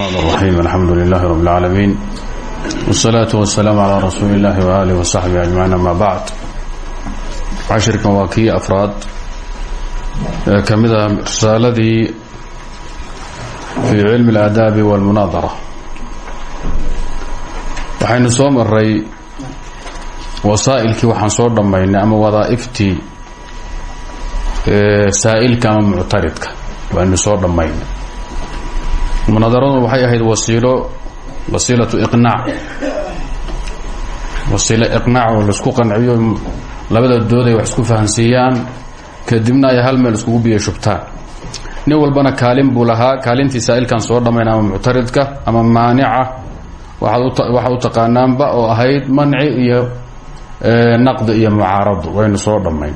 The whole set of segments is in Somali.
الرحيم الحمد لله رب العالمين والصلاة والسلام على رسول الله وآله وصحبه أجمعين أما بعد cashirkan waa kii afraad ee ka mid ah risaaladii fii cilmi اlaadaabi wاlmunaadara waxaynu soo maray wasaa'ilkii waxaan soo dhammaynay ama wadaa'iftii saa'ilka ama munaadaradu waxay ahayd wasiilo wasiilatu iqnaac. Wasiilo iqnaac oo la isku qanciyo labada dood ay wax isku fahansiiyaan kadibna ay hal meel iskugu biyo shubtaan. Nin walbana kaalin buu kaalintii saa'ilkan soo dhammayn ama muctaridka ama maanica waxaad u taqaanaanba oo ahayd manci iyo naqdi iyo mucaarado waynu soo dhammayn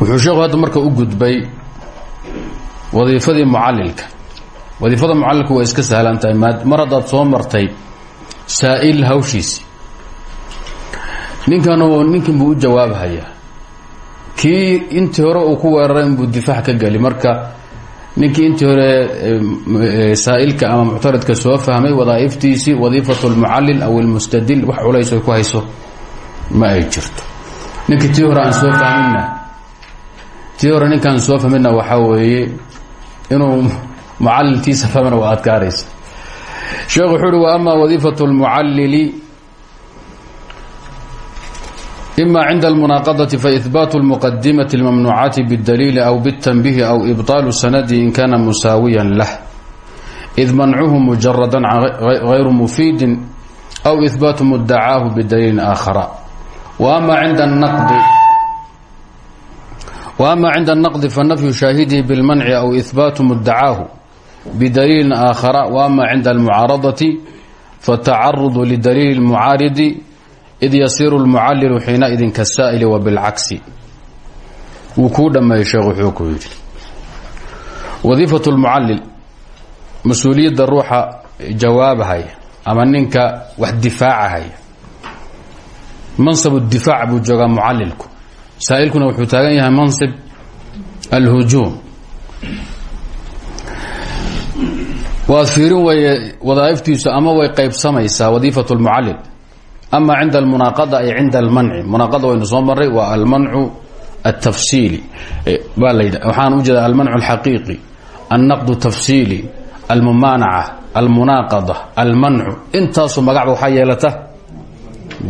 wuxuu sheekhu hadda u gudbay wadiifadii mucalilka wadiifada mucalilka waa iska sahlan tahay. Mar soo martay saa'il hawshiisi ninkan oo ninkin buu u jawaabhayaa kii intii hore uu ku weeraray inbuu difaac ka geli. Marka ninkii intii hore saa'ilka ama muctaridka soo fahmay wadaa'iftiisii wadiifatu lmucallil aw ilmustadil wax culays ay ku hayso ma ay jirto. Ninkii tii hore aan soo fahminna tii hore ninkaan soo fahminna waxaa weeye inuu mucalliltiisa fahmana waa adkaaraysa sheekh wuxuu uhi wa ama wadiifatu lmucallili إma cinda الmunاaqadaةi faإhbaaت الmqadimaةi الmamnuucaati bالdaliil أw bالتنbih أw إbطaaل sanadi in kana musaawiya lah إid mancuhu mujarada غayru mufiidi أw إhbaaت mudacaahu bdaliili آakhara وأma cinda النaqdi fanafyu shaahidihi bاlmanci أw إhbaaت mudacaahu bdaliili آakhara وأma cinda الmucaaradaةi fatacaruض lidaliili الmucaaridi id yasiru lmucallilu xiinaidin kasaa'ili wa bilcagsi wuu kuu dhammeeyey sheekh wuxuu ku yidhi wadiifatu lmucallil mas-uuliyadda ruuxa jawaabahaya ama ninka wax difaacahaya mansabu difaac buu joogaa mucallilku saa'ilkuna wuxuu taagan yahay mansib alhujuum waad fiirin weye wadaa'iftiisu ama way qaybsamaysaa wadiifatu lmucallil ama cinda almunaaqada ay cinda almanci. Munaaqada waynu soo maray waa almancu altafsiili baa la yidha waxaan u jeeda almancu alxaqiiqi alnaqdu tafsiili almumaanaca almunaaqada almancu. Intaasu magacba waxaa yeelata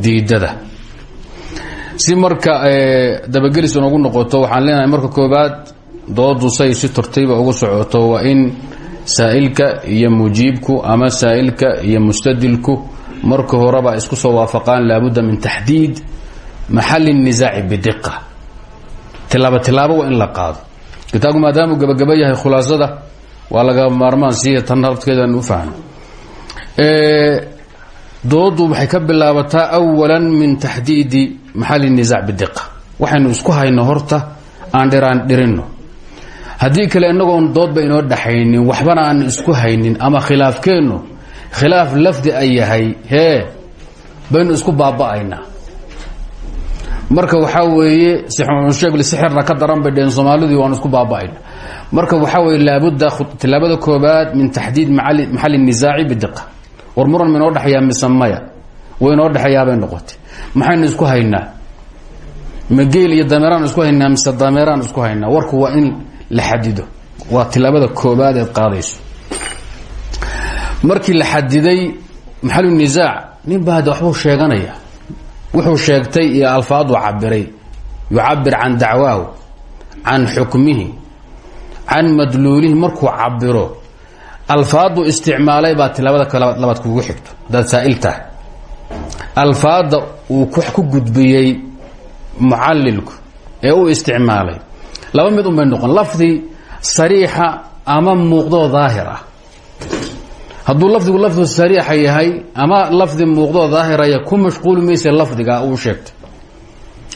diidada si marka dabagelis inoogu noqoto waxaan leenahay marka koobaad doodu say si tortayba ugu socoto waa in saa'ilka iyo mujiibku ama saa'ilka iyo mustadilku marka horeba isku soo waafaqaan laabudda min taxdiid maxali الnisaaci bidiqa. Tilaabo tilaabo waa in la qaado. Kitaabku maadaamuu gabagaba yahay laga maarmaan siya tan habkeedan u fahno doodu waxay ka bilaabataa awala min taxdiidi maxali الnisaac bidiqa? Waxaynu isku hayno horta aan dhiraan dhirino haddii kale inagoon doodba inoo dhaxaynin waxbana aan isku haynin ama khilaafkeennu khilaaf lafdi ay yahay hee baynu isku baaba'aynaa. Marka waxaa weeye sheeg sixirna ka daran bay dheheen soomaalidii waanu isku baaba'ayna marka waxaa weeye laabudda tilaabada koobaad min taxdiid maxali nisaaci bidiqa. War muran ma inoo dhexeeyaa mise maya? Way inoo dhexeeyaabay noqotay maxaynu isku haynaa? Ma geel iyo dameeraan isku haynaa mise dameeraan isku haynaa? Warku waa in la xadido waa tilaabada koobaad eed qaadayso. Markii la xadiday maxalu nisaac nin baa waxbuu sheeganaya. Wuxuu sheegtay iyo alfaadu cabiray yucabir can dacwaahu can xukmihi can madluulihi markuu cabiro alfaadu isticmaalay baa tilaabada labaad kugu xigto. Hadaad saa'il alfaada uu ku gudbiyey mucallilku ee uu isticmaalay. Laba mid un bay noqon. Lafdi sariixa ama muuqdoo daahir ah hadduu lafdigu lafdu sariixa yahay ama lafdi muuqdoo daahiraya ku mashquuli maysa lafdiga uu sheegtay.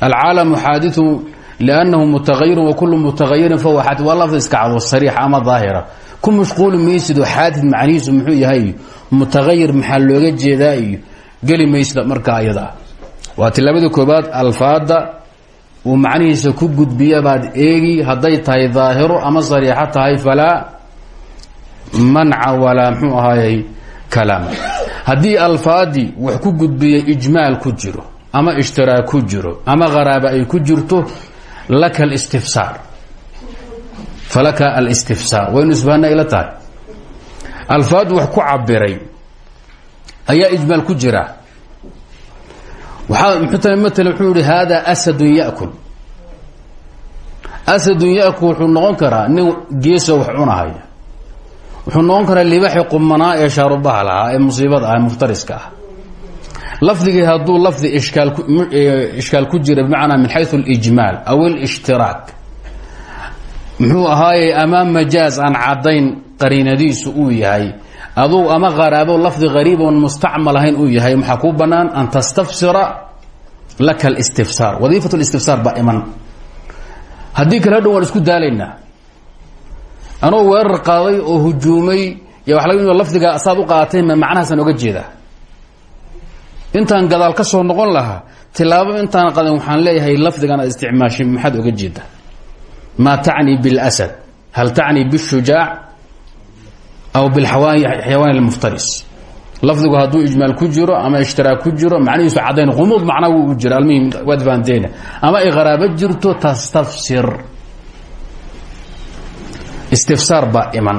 Alcaalamu xaadiu liannahu mutagayirun wa kullu mutagayirin fahuwa xaadi waa lafdi iska cado sariixa ama daahira. Ku mashquuli maysidoo xaadid macnihiisu muxuu yahay? Mutagayir maxaa looga jeedaa? Iyo geli maysda markaa ayada. Waa tilaabada koobaad alfaada uu macnihiisa ku gudbiya baad eegi hadday tahay daahiro ama sariixo tahay falaa manca walaa mxuu ahaayey kalaama haddii wax ku gudbiyey ijmaal ku jiro ama ishtiraak ku jiro ama qaraaba ay ku jirto laka alistifsaar. Falaka alistifsaar. Waynu isbaana ila tahay. Alfaad wax ku cabiray ayaa ijmaal ku jira. Waaa mtl wuxuu ihi hada asadun yakul. Asadun yakul wuxuu noqon karaa nin geeso wax cunahaya wuxuu noqon karaa libaxi qumanaa ee shaarubaha lahaa ee musiibada ah muftariska ah. Hadduu lafdi ishkaal ku jira bimacnaa min xayu اlijmaal aw اlishtiraak muxuu ahaaye ama majaaz aan caddayn qariinadiisu uu yahay aduu ama qaraabo lafdi qariib oon mustacmal ahayn uu yahay maxaa kuu bannaan an tastafsira laka اlistifsaar wadiifat اlistifsaar baa iman haddii kale hadhow waan isku daalaynaa anoo weerar qaaday oo hujuumay y waa laga lafdiga saad u qaaatay ma macnahaasaan oga jeedaa intaan gadaal ka soo noqon lahaa tilaabo intaan qadan waxaan leeyahay lafdigan aad isticmaashay maxaad oga jeedaa maa tacni biاlasad hal tacni bالshujaac aw bixayawaan اlmuftaris lafdigu hadduu ijmaal ku jiro ama ishtiraak ku jiro macnihiisu caddayn qumuud macnaa wuu jira almuhim waad fahanteena ama ay qaraabo jirto tastafsir istifsaar baa iman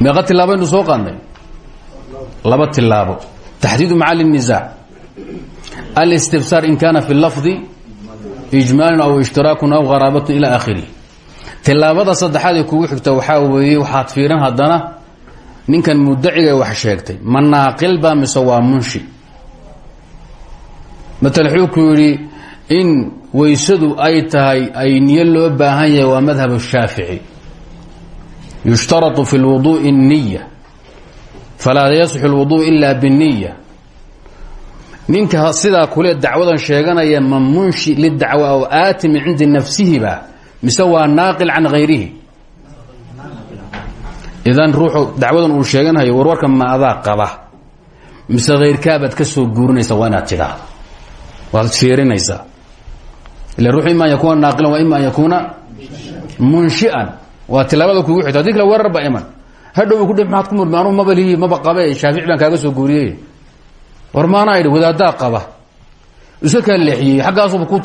meeqa tilaabaynu soo qaadnay laba tilaabo taxdiidu macali الniزaac alistifsaar in kana fi اlafdi ijmaalun aw ishtiraakun aw qaraabatun ilى akhirih tilaabada saddexaad ee kugu xigta waxaa weeye waxaad fiirin haddana ninkan mudaciga wax sheegtay ma naaqil ba mise waa munshi matal wuxuu ku yidhi in waysadu ay tahay ay niyo loo baahan yahay waa madhab الshaafiعي yushtarطu fi اlwuduءi الniya falaa yasxu اlwuduء ila bالniya ninka sidaa kule dacwadan sheeganaya ma munshi lidacwa aw aati min cindi nafsihiba mise waa naaqil can hayrihi idan ruuxu dacwadan uu sheeganayo warwarka ma adaa qaba. Mise hayrkaabaad ka soo guurinaysa waa inaad tidhaahdo waad fiirinaysaa. Ila ruuxu ima an yakuuna naaqilan wa ima an yakuuna munshian. Waa tilaabada kugu xigto haddii kale weerar ba iman. Hadhow ku dhi maaad ku murmi anuu maba lihi maba qabe shaafici baan kaaga soo guuriyey. War maanaa idhi wadaadaa qaba. Iska kaa leexiyey xaggaasuba ku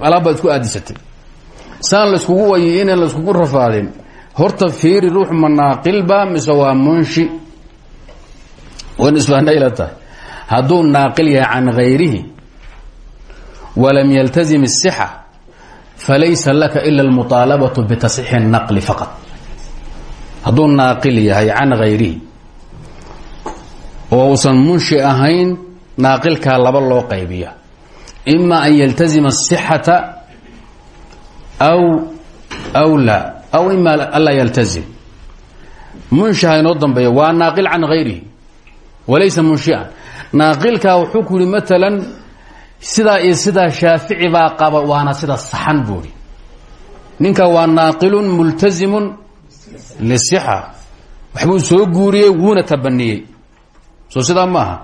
alaabbaad isku aadisatay saan laiskugu wayi inaan laiskugu rafaadin horta fiiri ruux ma naaqilba mise waa munshi wan isbaanayla tahay hadduu naaqil yahay can hayrihi walam yaltazim الsixa falaysa laka ila اlmuطaalabaة bitasxiixi الnaqli faqad hadduu naaqil yahay can hayrihi oo uusan munshi ahayn naaqilkaa laba loo qaybiya ima an yaltazima asixata aw aw la aw ima anlaa yaltazim munshaha inoo dambeeya waa naaqil can gayrihi walaysa munshian naaqilkaa wuxuu ku yihi maalan sidaa iyo sidaa shaafici baa qaba waana sida saxan buuri ninka waa naaqilun multazimun lisixa waxbuu soo guuriyey wuuna tabaniyey soo sidaa ma aha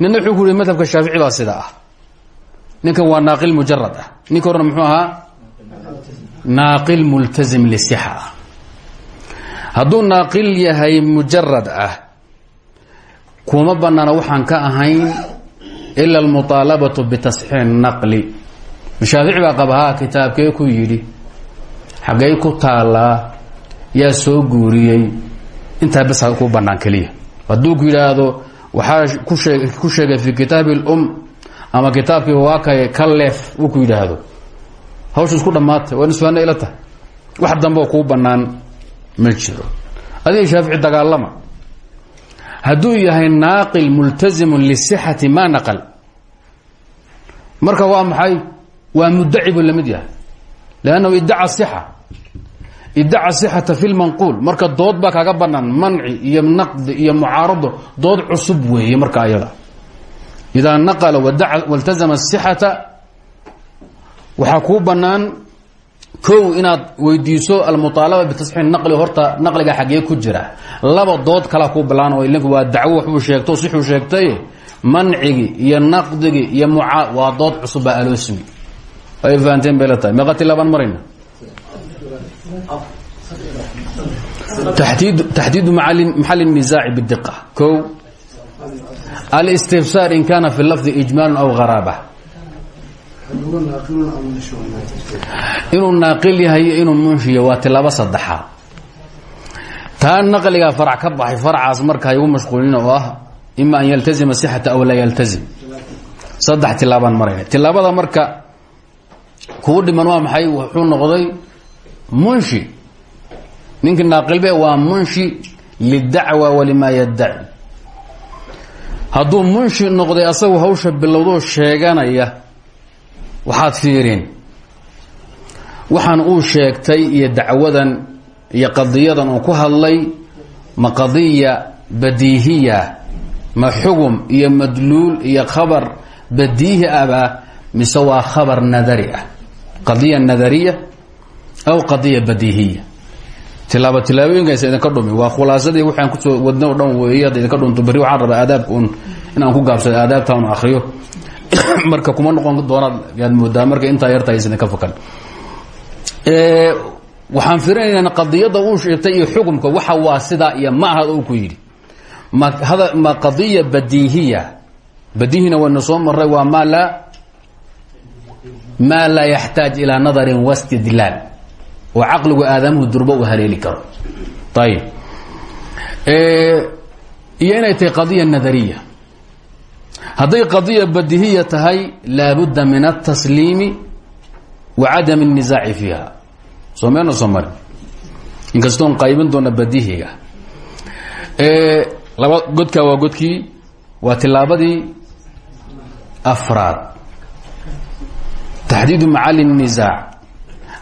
nina wuxuu ku yihi madhabka shaafici baa sida ah ninkan waa naaqil mujarad ah. Ninka horena muxuu ahaa? Naaqil multazim lisixa ah. Hadduu naaqil yahay mujarad ah kuma banaana waxaan ka ahayn ila almuطaalabatu bitasxiix naqli. Mashaafici baa qabahaa kitaabkee ku yidhi xaggey ku taallaa yaa soo guuriyey. Intaa bes ku banaan keliya. Hadduu ku yidhaahdo ku sheegay fii kitaabi اlm ama kitaabkii waakay ka leef uu ku yidhaahdo. Hawsha isku dhammaatay waa nisfaana ila tahay. Wax dambeo kuu banaan ma jiro. Adiga dagaalama hadduu yahay naaqil multazimu lisixati ma naqal marka waa maxay? Waa mudaci buu la mid yahay. Lannahu iddaca sixa iddaca sixata marka dood baa kaaga banaan manci iyo naqdi iyo mucaarado dood cusub weeye marka ayada idaa naqala waltazama asixata waxaa kuu banaan kow inaad weydiiso almuطaalaba bitasxiix naqli horta naqliga xaggee ku jira laba dood kalaa ku balaan oo ilinku waa dacwo waxbuu sheegto sixuu sheegtay mancigi iyo naqdigi iyo muca waa dood cusub baa aloo sugi ay fahanteen bay la tahay meeqa tilaabaan marayna taxdiidu maxal النizaaci bdiqa o alاstifsaar in kana fi lafdi ijmaal aw haraaba inuu naaqil yahay inuu munshiya waa tilaabo saddexaad taa naqligaa farac ka baxay farcaas marka haygu mashquulina oo ah ima an yaltazima sixata aw laa yaltazim saddex tilaabaan marayna tilaabada marka kuu dhiman waa maxay wuxuu noqday munshi ninkii naaqilbe waa munshi lidacwa walimaa yaddaci hadduu munshi noqday asagu hawsha bilowdoo sheeganaya waxaad fiireen waxaan uu sheegtay iyo dacwadan iyo qadiyadan uu ku hadlay ma qadiya badiihiya ma xugum iyo madluul iyo khabar badiihi abah mise waa khabar nadari ah qadiya nadariya aw qadiya badiihiya tilaabo tilaabooyinkaas idinka dhumi. Waa khulaasadii waxaan ku soo wadno o dhan weeye hadda idinka dhunto berri waxaan rabaa aadaabka un inaan ku gaabsado aadaabta un akriyo marka kuma noqon doonaad yaad moodaa. Marka intaa yartahays idinka fakan waxaan firinaynaa qadiyadda uu sheegtay iyo xukumka waxa waa sidaa iyo ma aha uu ku yidhi. Ma hada ma qadiya badiihiya. Badiihina waynu soo maray waa maa laa maa laa yaxtaaj ilaa nadarin wastidlaal oo caqligu aadamuhu durbo u haleeli karo ayib iyo inay tahay qadiya nadariya hadday qadiya badihiya tahay laabudda min atasliimi wa cadam الnisaaci fiiha soo meena soo mari inkastoon qaybin doona badihiga laba godkaa waa godkii waa tilaabadii afraad taxdiidu macali الnisaac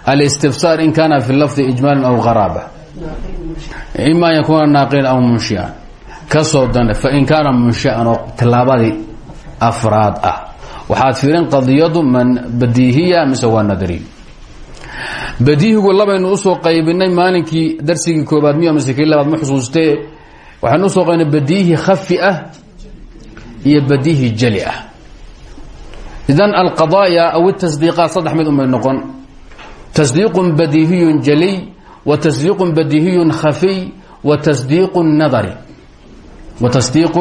اlistifsaar in kana fi lafdi ijmaal aw qaraaba ima an yakuuna naaqilan aw munshian ka soo dan fain kaana munshian oo tilaabadii afraad ah waxaad fiirin qadiyadu man badiihiya mise waa nadari badiihigu labaynu u soo qaybinay maalinkii darsigii koobaad miya mise kii labaad ma xusuustee waxaynu u soo qaybinay badiihi khafi ah iyo badiihi jali ah idan alqadaaya aw tasdiiqaat saddex mid unbay noqon wa tasdiiq badiihiy khafiy wa tasdiiq nadari. Wa tasdiiq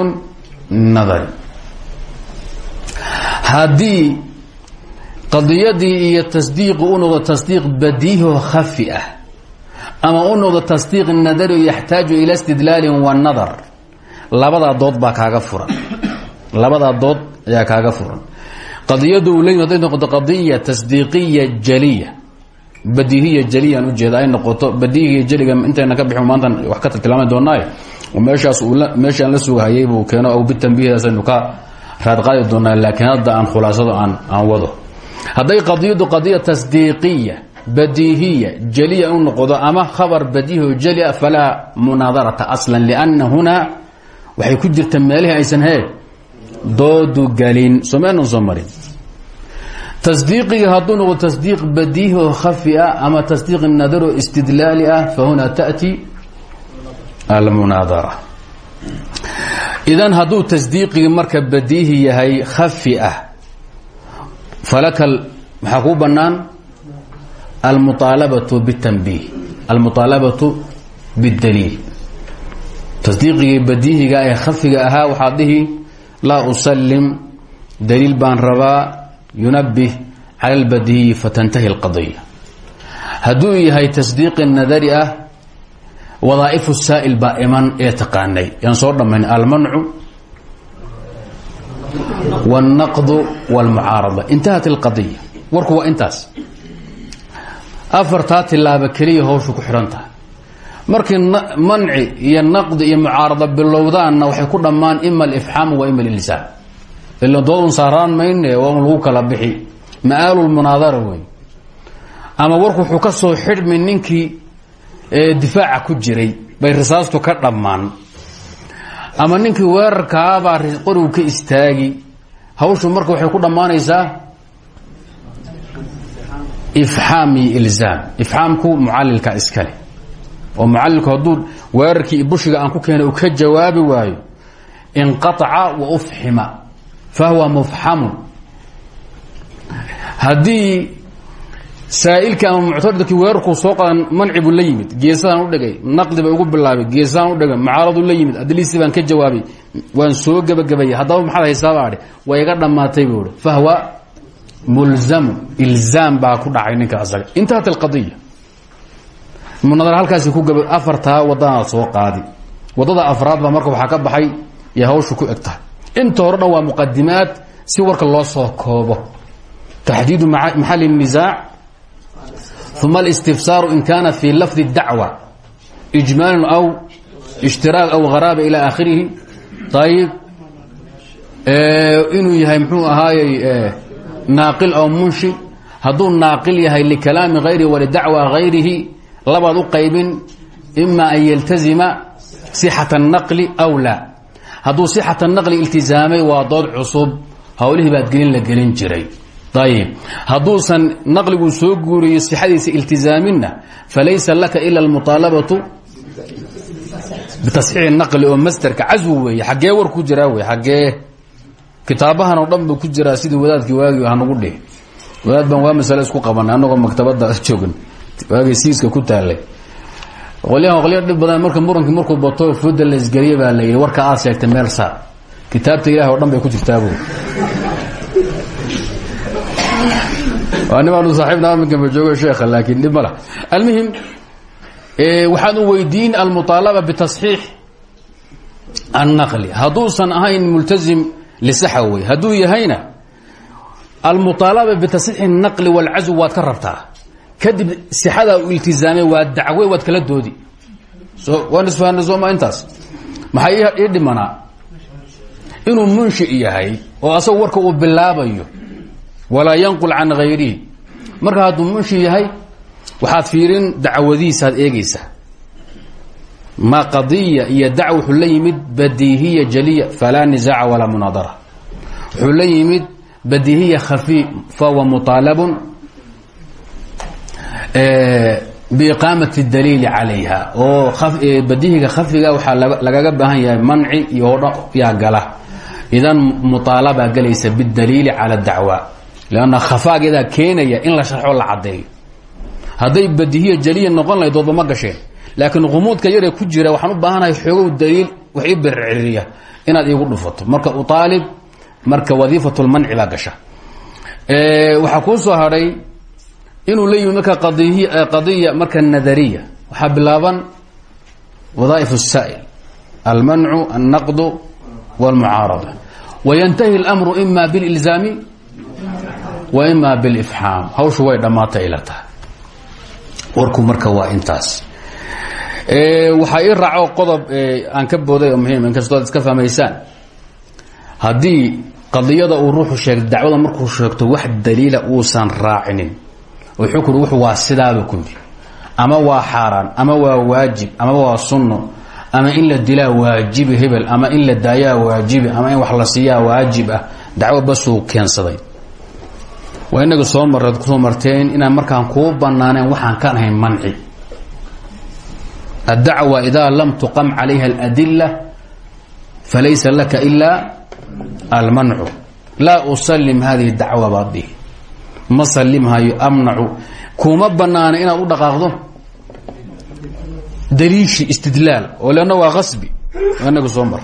nadari. Haddii qadiyadii iyo tasdiiqi u noqdo tasdiiq badiiho khafi ah ama u noqdo tasdiiq nadari yaxtaaju ila istidlaalin wa nadar labadaa dood baa kaaga furan. Labadaa dood ayaa kaaga furan. Qadiyadu u leeyihiin haday noqoto qadiya tasdiiqiya jaliya badiihiya jaliyan ujeeda ay noqoto badiihiya jaliga intayna ka bixin maanta wax ka tilmaami doonaaye meeshaas meeshaan la sugahayay buu keeno aw bitanbiihdaasaynu ka raadqaadi doonaa laakiin hadda aan khulaasado aan aan wado. Hadday qadiyadu qadiya tasdiiqiya badiihiya jaliya u noqdo ama khabar badiihi o jalia falaa munaadarata aslan lianna hunaa waxay ku jirta meelihii aysan hee doodu gelin. Soomeenan soo marin tasdiiqiga hadduu noqdo tasdiiq badiihi oo khafi ah ama tasdiiq nadaro istidlaali ah fa huna taأti almunaadara idan hadduu tasdiiqigi marka badiihi yahay khafi ah falaka maxaa kuu bannaan almuطaalabatu bالtanbiih almuطaalabatu bاdaliil tasdiiqigii badiihiga ee khafiga ahaa waxaad dhihi laa usalim daliil baan rabaa yunabih cala اlbadiihi fatantahi اlqadiya hadduu yahay tasdiiqi nadari ah wadaa'ifu saa'il baa iman ee taqaanay yaan soo dhammayn almancu wاlnaqdu wاlmucaarada intahat اlqadiya warku waa intaas afartaa tilaaba keliya hawshu ku xidhan tahay markii manci iyo naqdi iyo mucaarada bilowdaanna waxay ku dhammaan ima alifxaamu wa ima alilsaan ila doodun saaraan mayne waa lagu kala bixi. Ma-aalulmunaadara wey ama warku wuxuu ka soo xidhmi ninkii difaaca ku jiray bay risaastu ka dhammaan. Ama ninkii weerarkaabaa qorigu ka istaagi. Hawshu marka waxay ku dhammaanaysaa ifxaam iyo ilzaam. Ifxaamku mucalilka iskale. Oo mucalilku hadduu weerarkii bushiga aan ku keenay uu ka jawaabi waayo inqaaca wa ufxima fahuwa mufxamun haddii saa'ilkii ama muctaridkii weerarkuu soo qadan manci buu la yimid geesadaan u dhigay naqdi ba ugu bilaabay geesadaan u dhigay mucaaradu la yimid adliisii baan ka jawaabay waan soo gebagabayay haddaba maxaad haysaaba adhi way iga dhammaatay buu hi fahwa mulzamu ilzaam baa ku dhacay ninka asaga intahat alqadiya munadar halkaasi ku gaba afartaa waddanaa soo qaadi waddada afraad baa marka waxaa ka baxay inta hore dhan waa muqadimaad si warka loo soo koobo taxdiidu maxali الnisaac uma اlistifsaaru in kana fi lafdi اdacwa ijmaalu aw ishtiraak aw haraaba ilى aakhirihi ayib inuu yahay mxuu ahaayey naaqil aw munshi hadduu naaqil yahay likalaami hayrihi walidacwa hayrihi labaad u qaybin ima an yaltazima sixata الnaqli aw la hadduu sixata naqli iltizaamay waa dood cusub. Hawlihii baad gelin la gelin jiray. Ayb hadduusan naqligu soo guuriyo sixadiisa iltizaaminna falaysa laka ila almuطaalabatu bitasxiixi naqli oo masderka casw weeye. Xaggee war ku jiraa wey xaggee. Kitaabahan oo dhan ku jiraa sidii wadaadkii waagi hanagu dheh wadaad baan waa masale isku qabanay annagoo maktabadda joogn waagay siiska ku taalay qolyahan qolya dhib badan marka murankii markuu bato fooda la isgeliye baa la yidhi warka aad sheegtay meel saar kitaabta ilahi o dhan bay ku jirtaabu waa nimaanu saaxiibna aminkanba joogo sheekha laakiin dhib ma lah almuhim waxaan u weydiin almuطaalaba bitasxiix annaqli hadduusan ahayn multazim lisaxa wey hadduu yahayna almuطaalaba bitasxiix الnaqli wاlcazw waad ka rabtaa kadib sixadaa u iltizaamay waa dacwe waad kala doodi. So waan isfahanna sooma intaas. Maxaa ii inuu munshi yahay oo asagu warka uu bilaabayo walaa yanqul can hayrihi marka hadduu munshi yahay waxaad fiirin dacwadiisaad eegaysaa. Ma qadiya iyo dacw wuxuu la jaliya falaa nisaaca walaa munaadara wuxuu la yimid badiihiya khafi fahuwa biiqaamati daliili calayha oo badihiga khafiga waxaa lagaga baahan yahay manci iyo hodha gala. Idan muaalabaa galaysa bidaliili cala dacwa. Lanna khafaageedaa keenaya in la sharxo la caddeeyo. Hadday badihiya jaliya noqon lahayd doodama gasheen. Laakiin qumuudka yaree ku jira waxaan u baahanahay xoogow daliil wax ii inaad iigu dhufato. Marka uaalib marka wadiifatulmanci baa gasha. Waxaa kuu soo hadhay inuu la yimi marka qadiya marka nadariya waxaa bilaaban wadaaif الsaa'il almancu الnaqdu wاlmucaarada wayantahi اlأmru ima biاlilzaami wa ima biاlifxaam hawshu way dhammaatay ila tahay warku marka waa intaas waxaa ii raaco qodob aan ka booday oo muhiim inkastoo ad iska fahmaysaan haddii qadiyada uu ruuxu sheegay dacwada markuu sheegto wax daliila uusan raacinin wuxuu ku waa sidaaba ku yidhi. Ama waa xaaraan ama waa waajib ama waa sunno ama in la dilaa waajibi hebel ama in la daayaa ama wax la siiyaa waajib ah dacwo basuu keensaday. Waa soo marreed ku soo marteen inaan markaan kuu banaaneen waxaan ka ahayn manci. Addacwa idaa lam tuqam calayha aladila falaysa laka ilaa almancu. Laa usalim hadihi dacwa baad dhihi ma salimhayo amnacu. Kuma banaana inaad u dhaqaaqdo? Daliishi istidlaal oo leanna waa qasbi inaga soo mar.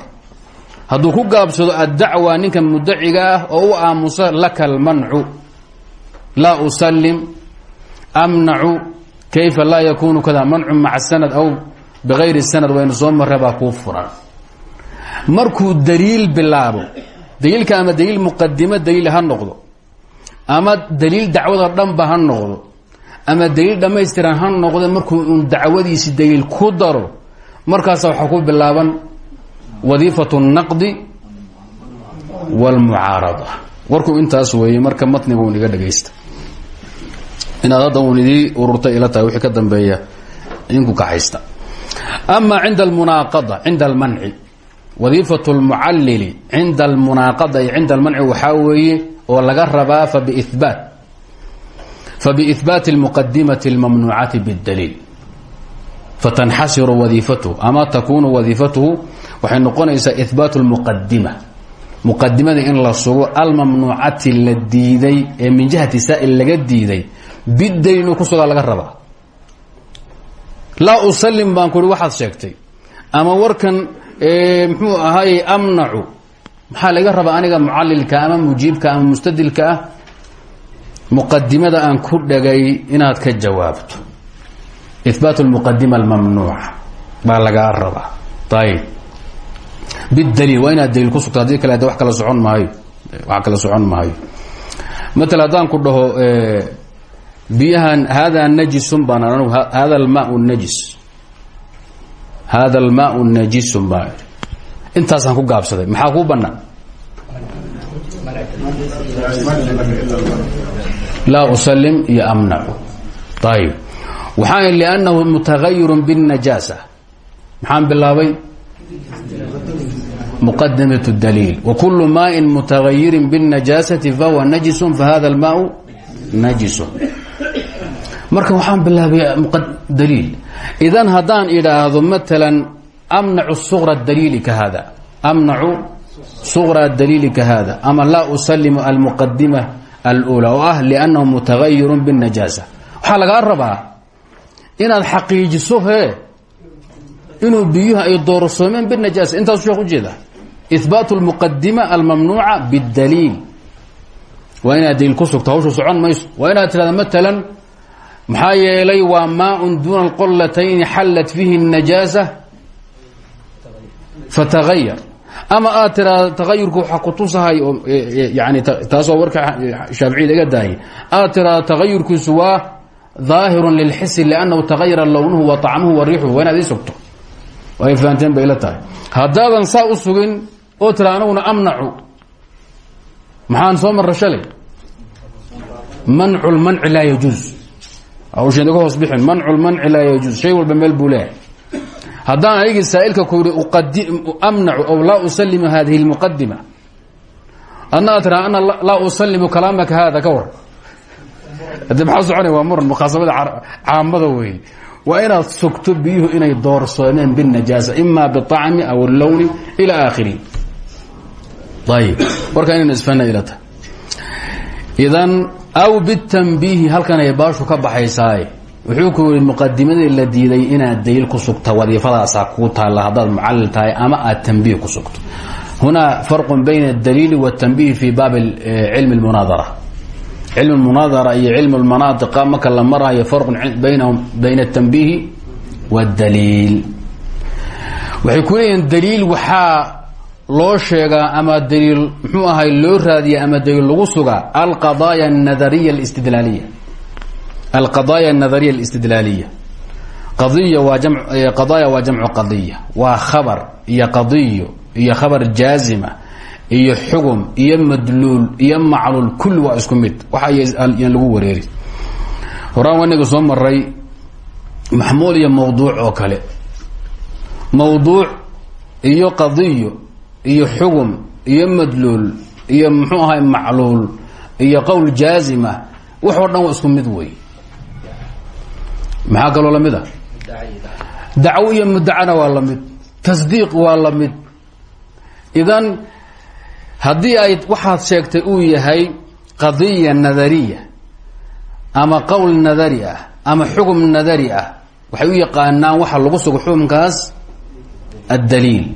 Hadduu ku gaabsado addacwa ninka mudaciga ah oo u aamusa laka almancu. Laa usalim amnacu. Kayfa laa yakunu kada mancu maca sanad aw bigayri sanad waynu soo marre baa kuu furan. Markuu daliil bilaabo daliilka ama daliil muqadimo daliil ha noqdo ama daliil dacwada dhanba ha noqdo ama daliil dhammaystiran ha noqdo markuu un dacwadiisi daliil ku daro markaasa waxaa ku bilaaban wadiifatu الnaqdi wاlmucaarada warku intaas weeye marka matniga un iga dhagaysta inaad hadda un idii ururtay ila tahay wixii ka dambeeya inku kaxaysta ama cinda almunaaqada cinda almanci wadiifatu اlmucallili cinda almunaaqada iyo cinda almanci waxaa weeye oo laga rabaa fabiibaat fabiihbaati اlmuqadimati اlmamnuucati bاdaliil fatanxasiru wadiifatuhu ama takunu wadiifatuhu waxay noqonaysaa ihbaat اlmuqadima muqadimada in la sugo almamnuucati la diiday ee min jihati saa'il laga diiday bidaliil inuu ku sugaa laga rabaa laa usalim baan ku uhi waxaad sheegtay ama warkan muxuu ahaayey amnacu maxaa laga rabaa aniga mucalilka ama mujiibka ama mustadilka ah? Muqadimada aan ku dhagay inaad ka jawaabto. Ihbaat lmuqadima almamnuuca baa lagaa rabaa. Ayib bidaliil waa inaad ku sugto haddii kale kala socon maayo. Wax kala socon maayo. Maala haddaan ku dhaho biyahan hada najisun baan hada almaau najis. Hada almaau najisun baa intaasaan ku gaabsaday. Maxaa kuu banaan laa usalim iyo amnacu. Ayib waxaan liannahu mutagayirun biاnajaasa maxaan bilaabay? Muqadamat daliil. Wakulu maain mutagayirin biاnajaasati fahuwa najisun fahada almaau najisun marka waxaan bilaabay daliil. Idan haddaan idhaahdo maalan amnacu suqra daliili ka hada amnacu suqra daliili ka hada ama laa usalimu almuqadima alula oo ah liannahu mutagayirun biاnajaasa waxaa lagaa rabaa inaad xaqiijiso he inuu biyuhu ay doorsoomeen binajaasa intaasu sheekh ujeeda ihbaat اlmuqadima almamnuuca bاdaliil waa inaad daliil ku sugto hawshu socon mayso waa inaad tirahda maalan maxaa yeelay waa maaun duuna alqollatayni xallat fiihi الnajaasa fatagayar ama aad tiraada tagayurku waxaa kutusahay yani taasoo warka shaaficiyada iga daayay aad tiraada tagayurkiisu waa ظaahiru lilxisi liannahu tagayara lownuhu wa طacmuhu wa riixuhu waa inaad ii sugto ay fahanteen bay ila tahay haddaadan saa u sugin oo tira anaguna amnacu maxaan soo marra shalay mancu lmanci laa yajuuz hawsha inaga hoos bixin mancu lmanci laa yajuuz shay walba meel buu leehay haddaan aygii saa'ilka ku yihi amnacu aw laa usalimu hadihi اlmuqadima adna ad tiraa ana laa usalimu kalaamaka hada ka war haddi maxaa soconaya waa muran mukhaasamada caamada weeye waa inaad sugto biyuhu inay doorsoomeen bالnajaasa ima bطacmi aw اlowni ilى aakhiri ayib warkaa inaynu isfana ila tahay idan aw bitanbiihi halkan ay baashu ka baxaysaaye wuxuu ku yihi muqadimadii la diiday inaad daliil ku sugta wadiifadaasaa kuu taalla haddaad mucallil tahay ama aad tanbiih ku sugto. Hunaa farqun bayna adaliili watanbiih fii baabi cilmi lmunaadara cilm lmunaadara iyo cilm lmanaadiqa marka la marayo farqun baynahum bayna atanbiihi waadaliil waxay ku leeyihiin daliil waxaa loo sheegaa ama daliil mxuu ahay loo raadiya ama daliil lagu sugaa alqadaaya anadariya alistidlaaliya alqadaaya anadariya alistidlaaliya qadiya waa qadaaya waa jamcu qadiya waa khabar iyo qadiyo iyo khabar jaazima iyo xugum iyo madluul iyo macluul kulli waa isku mid waxa yaan lagu wareeri horaan wanaga soo maray maxmuul iyo mawduuc oo kale mawduuc iyo qadiyo iyo xugum iyo madluul iyo muxuu ahay macluul iyo qowl jaazima waxoo dhan waa isku mid wey maxaa kaloo la mid a? Dacwo iyo mudacana waa la mid tasdiiq waa la mid idan haddii ay waxaad sheegtay uu yahay qadiya nadariya ama qowl nadari ah ama xugum nadari ah waxay u waxa lagu sugo xukumkaas addaliil.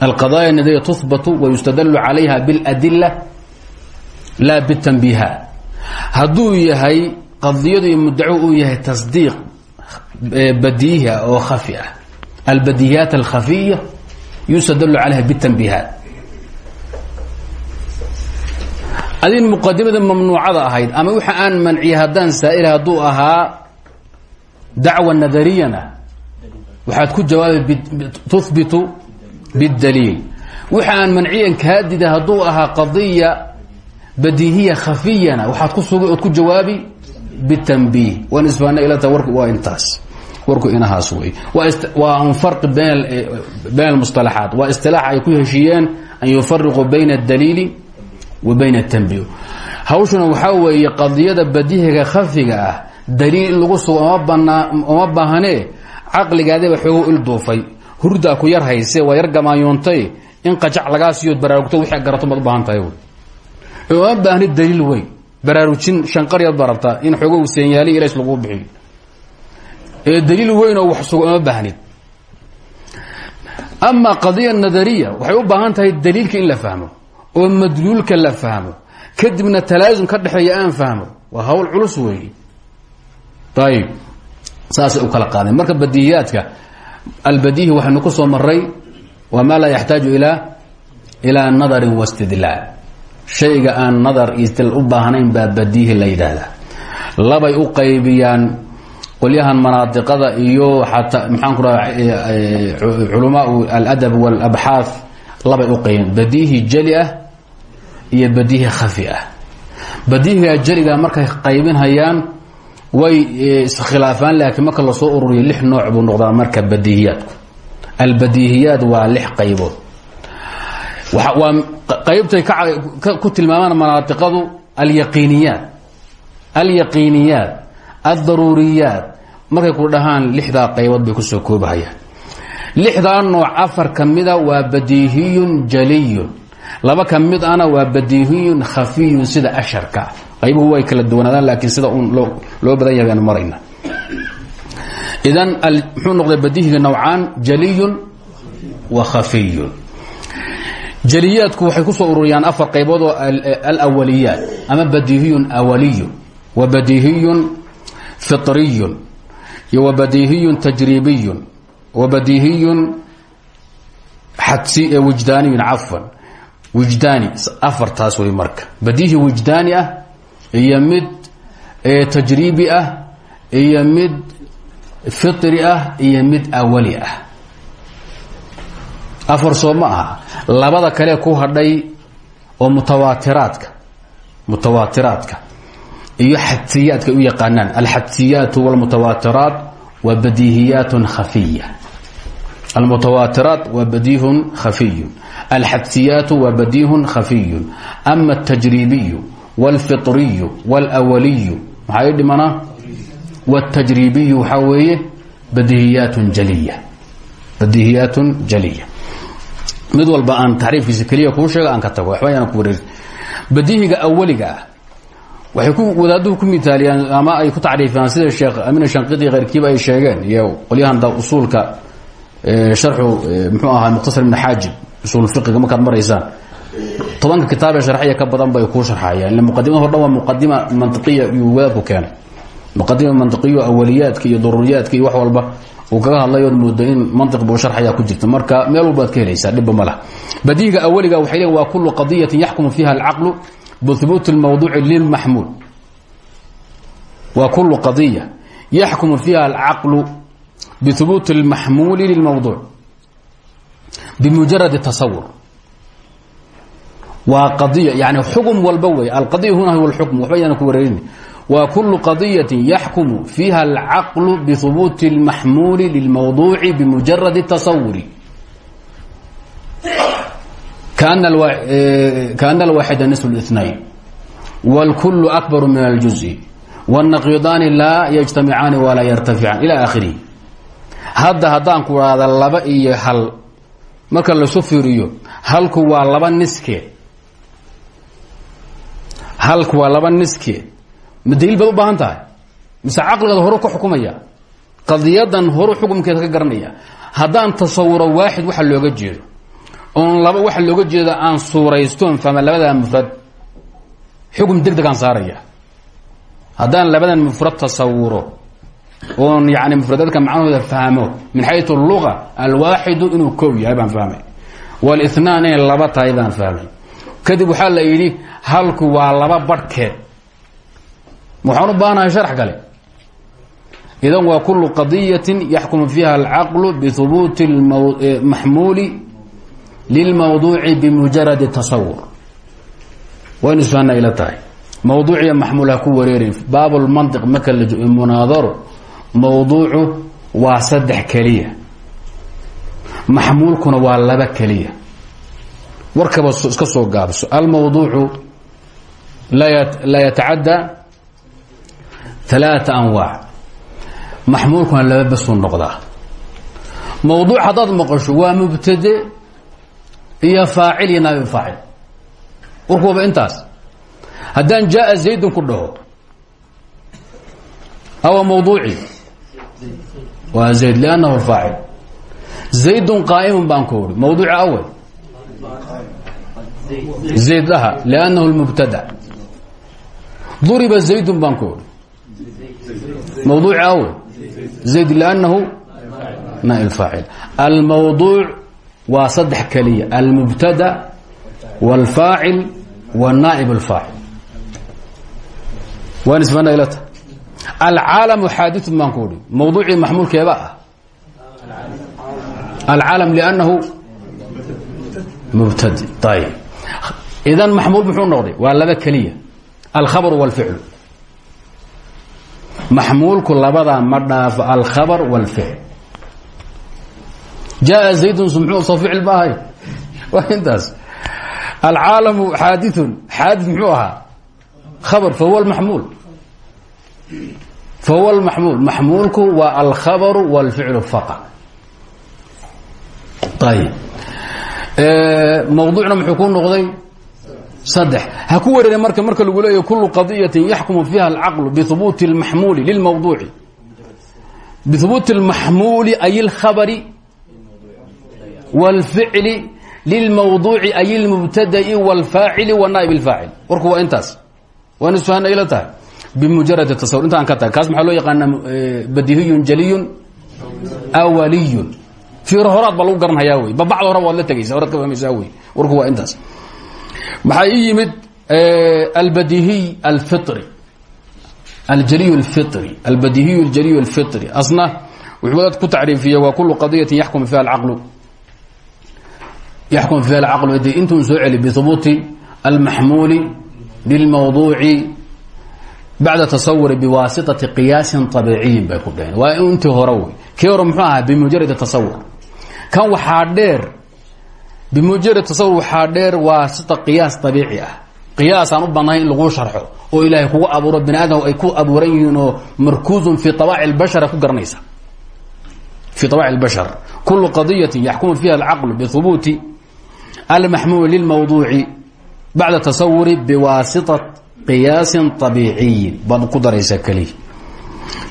Alqadaaya nadariya tuhbatu wayustadallu calayha biاladila laa bitanbiihaat hadduu yahay qadiyadu iyo muddaco uu yahay tasdiiq badiiha oo khafi ah. Albadiihaat alkhafiya yustadallu calayha bitanbiihaat adin muqadimada mamnuucada ahayd ama waxa aan manciye haddaan saa'il hadduu ahaa dacwa nadariyana waxaad ku jawaabi tuhbitu bاdaliil waxa aan manciyan kaa dida hadduu ahaa qadiya badiihiya khafiyana waxaad ku suga ku jawaabi bitanbiih waan isfaana ilata warku waa intaas warku inahaas wey waa an farqi bayn almusطalaxaat waa isilaax ay ku heshiiyeen an yufariquu bayna اdaliili wa bayna اtanbiih hawshuna waxaa weeye qadiyada badihiga khafiga ah daliil in lagu sugo oma banaa uma baahnee caqligaadaba xoogo il duufay hurdaa ku yar hayse waa yar gamaanyoontay in qajac lagaa siiyood baraarugto wixii garato maad u baahan tahay uma baahni daliil weyn baraarujin shanqaryad baa rabtaa in xoogo seenyaaliy ilays laguu bixiyo ee daliil weyn oo wax sugo uma baahnid ama nadariya waxay u baahan tahay daliilka in la fahmo oo madluulka la fahmo. Kadibna talaasum ka dhexeeya aan fahmo. Waa hawl culus weeye ayib saasay u kala qaadeen. Marka badiiyaadka albadihi waxaynu ku soo maray waa maa laa yaxtaaju ilaa ilaa nadarin wastidlaal shayga aan nadar istidlaal u baahnayn baa badiihi la labay u qaybiyaan qolyahan manaadiqada iyo xataa maxaan ku raha culamaa aladab walabxaath labay u qaybiyaan. Badiihi jali ah iyo badiihi khafi ah. Badiihiga jaliga markay qaybinhayaan way iskhilaafaan laakiin marka la soo ururiyo lix nooc buu noqdaa marka badiihiyaadku. Albadiihiyaat waa lix qaybood waa qaybtay ku tilmaamaan manaadiqadu alyaqiiniyaat alyaqiiniyaat aldaruuriyaat markay ku dhahaan lixdaa qaybood bay ku soo koobahayaan. Lixdaa nooc afar ka mida waa badiihiyun jaliyun. Laba ka ana waa badiihiyun khafiyun sida asharka. Qaybuhu way kala duwanaadaan laakiin sida un loo badan yahay marayna. Idan muxuu noqday badihiga nawcaan jaliyun wa khafiyun jaliyaadku waxay ku soo ururiyaan afar qaybood oo alawaliyaat ama badiihiyun awaliyu wa badiihiyun fiطriyun iyo wa badiihiyun tajribiyun wa badiihiyun xadsi wijdaaniyun cafwan. Wijdaani afartaas way marka. Badiihi wijdaani ah iyo mid tajriibi ah iyo mid ah iyo mid afar soo ma aha labada kale ku hadhay oo mutawaatiraadka mutawaatiraadka iyo xadsiyaadka u yaqaanaan alxadsiyaat wاlmutawaatiraat waa badiihiyaat khafiya almutawaatiraat waa badiihun khafiyun alxadsiyaatu waa badiihun khafiyun ama الtajriibiyu wاlfiطriyu wاlawaliyu maxaa i dhimanaa wاtajriibiyu waxaa weeye badihiyaat jaliya badihiyaat jaliya mid walba aan taxriifkiisa keliya kuu sheega aan ka tago waxba ayaan ku wareerin badihiga awaliga ah waxay ku wadaaduhu ku mitaaliyaan ama ay ku tacriifiyaan sida sheekh amin shanqidi keyrkiiba ay sheegeen. Iyo qolyahan da usuulka sharxu muxuu ahaa mukhtasar ibn xaajib usuul fiqiga markaad maraysaan tobanka kitaab ee sharxiya ka badan bay kuu sharxayaan ila muqadimada hor dhan waa muqadima mantiqiya iyuu wadaadku keenay maqadima mantiqiyo awaliyaadka iyo daruriyaadka iyo wax walba uu kaga hadlayood moodo in mantiq buu sharxayaa ku jirta. Marka meel walbaad ka helaysaa dhibba ma lah badiiga awaliga waxay leeyiin waa kullu qadiyatin yaxkumu fiiha alcaqlu bihubuuti اlmawduuci lilmaxmuul waa kullu qadiya yaxkumu fiiha alcaqlu bihubuuti اlmaxmuuli lilmawduuc bimujaradi tasawur waa qadiya yani xukm walba wey. Alqadiya huna huwa alxukm waxba yaan ku wareerin waa kulu qadiyaةi yaxkumu fiiha اlcaqlu bihubuuti اlmaxmuuli lilmawduuci bimujaradi الtasawuri kaana alwaaxida nisfu الاثnayn wاlkulu akbaru min اljuزءi wالnaqidaani laa yجtamicaani walaa yartaficaan ilى akhirihi hadda haddaan ku dhahda laba iyo hal marka lasu fiiriyo halku waa laba niskeed halku waa laba niskeed ma daliil baad u baahan tahay? Mise caqligaada horu ka xukumaya? Qadiyadan horu xukumkeeda ka garanaya. Haddaan tasawuro waaxid waxa looga jeedo. Oon laba waxa looga jeedo aan suuraystoon fahma labadaa mufrad. Xukum deg degaan saaraya. Haddaan labadan mufrad tasawuro oon yani mufradadka macnahooda fahmo min xayu luga alwaaxidu inuu koob yahay baan fahmay. Wاlithnaan inay laba tahay baan fahmay. Kadib waxaa la yidhi halku waa laba barhkeed waxaan u baahanahay sharx kale? Idan waa kulu qadiyaةi yaxkumu fiiha alcaqlu bihubuuti maxmuuli lilmawduuci bimujaradi tasawur waa inu isfahna ila tahay. Mawduuciya maxmuul ha ku wareerin. Baab lmantiq marka la munaadaro mawduucu waa saddex keliya. Maxmuulkuna waa laba keliya. Warkaba iska soo gaabso almawduucu laa yatacadى alaa anwaac maxmuulkuna laba basuu noqdaa mawduuc haddaad maqasho waa mubtade iyo faacil iyo naaibu faacil warkuwaba intaas haddaan jaaa zaydun ku dhaho awa mawduuci waa zayd liannahu faacil zaydun qaa'imun baan ku uri mawduuci awal zayd aha liannahu lmubtada duriba zaydun baan ku uri mawduuci awel zayd liannahu naa'il faacil almawduuc waa saddex keliya almubtada wاlfaacil wanaa'ib اlfaacil waan ismana ilata alcaalamu xaadiثun baan ku uri mawduucii maxmuulkeeba ah alcaalam lأnnahu mubtadi ayb idan maxmuul muxuu noqday waa laba keliya alkhabr wاlficlu maxmuulku labadaa ma dhaafo alkhabar wاlficl jaa zaydun sumxuu soo ficil ma ahay? Waa intaas. Alcaalamu xaadiun xaadi muxuu ahaa? Khabar fahuwa lmaxmuul fahuwa lmaxmuul maxmuulku waa alkhabaru wاlficlu faqa. Ayb mawduucna muxuu ku noqday saddex ha ku wareere marka marka lagu leeyahy kulu qadiyatin yaxkumu fiiha alcaqlu bihubuuti اlmaxmuuli lilmawduuci bihubuuti اlmaxmuuli ay اlkhabri wاlficli lilmawduuci ay اlmubtada'i wاlfaacili wanaa'ib اlfaacil warku waa intaas waan isfahanna ila tahay bimujarad tasawur intaan ka tahay kaas maxaa loo yaqaanaa badihiyun jaliyun awaliyun fiiro horaad baa lagu garanhayaa wey babacda hore waad la tegaysa horaad ka fahmaysaa wey warku waa intaas maxaa ii yimid albadihiy alfiri aljaliy اlfiri albadihiy اljaliy اlfiri asna wuxuu wadaad ku tacriifiya waa kulu qadiyatin yaxkum fiha alcaqlu yaxkum fiha alcaqlu de intuun soo celi bihubuuti almaxmuuli lilmawduuci bacda tasawuri biwaasitati qiyaasin abiiciyin bay ku dhaheen waa intii hore wey kii hore muxuu ahaa bimujarad tasawur kan waxaa dheer bimujarad tasawur waxaa dheer waa sida qiyaas abiici ah qiyaasaan u bannayn in laguu sharxo oo ilaahay kugu abuuro bani ay ku abuuran yihiin oo markuuzun fii abaaci lbashara ku garanaysa fii abaaci lbashar kullu qadiyatin yaxkumu fiha alcaqlu bihubuuti almaxmuuli lilmawduuci bacda tasawuri biwaasita qiyaasin abiiciyin baad ku daraysaa keliya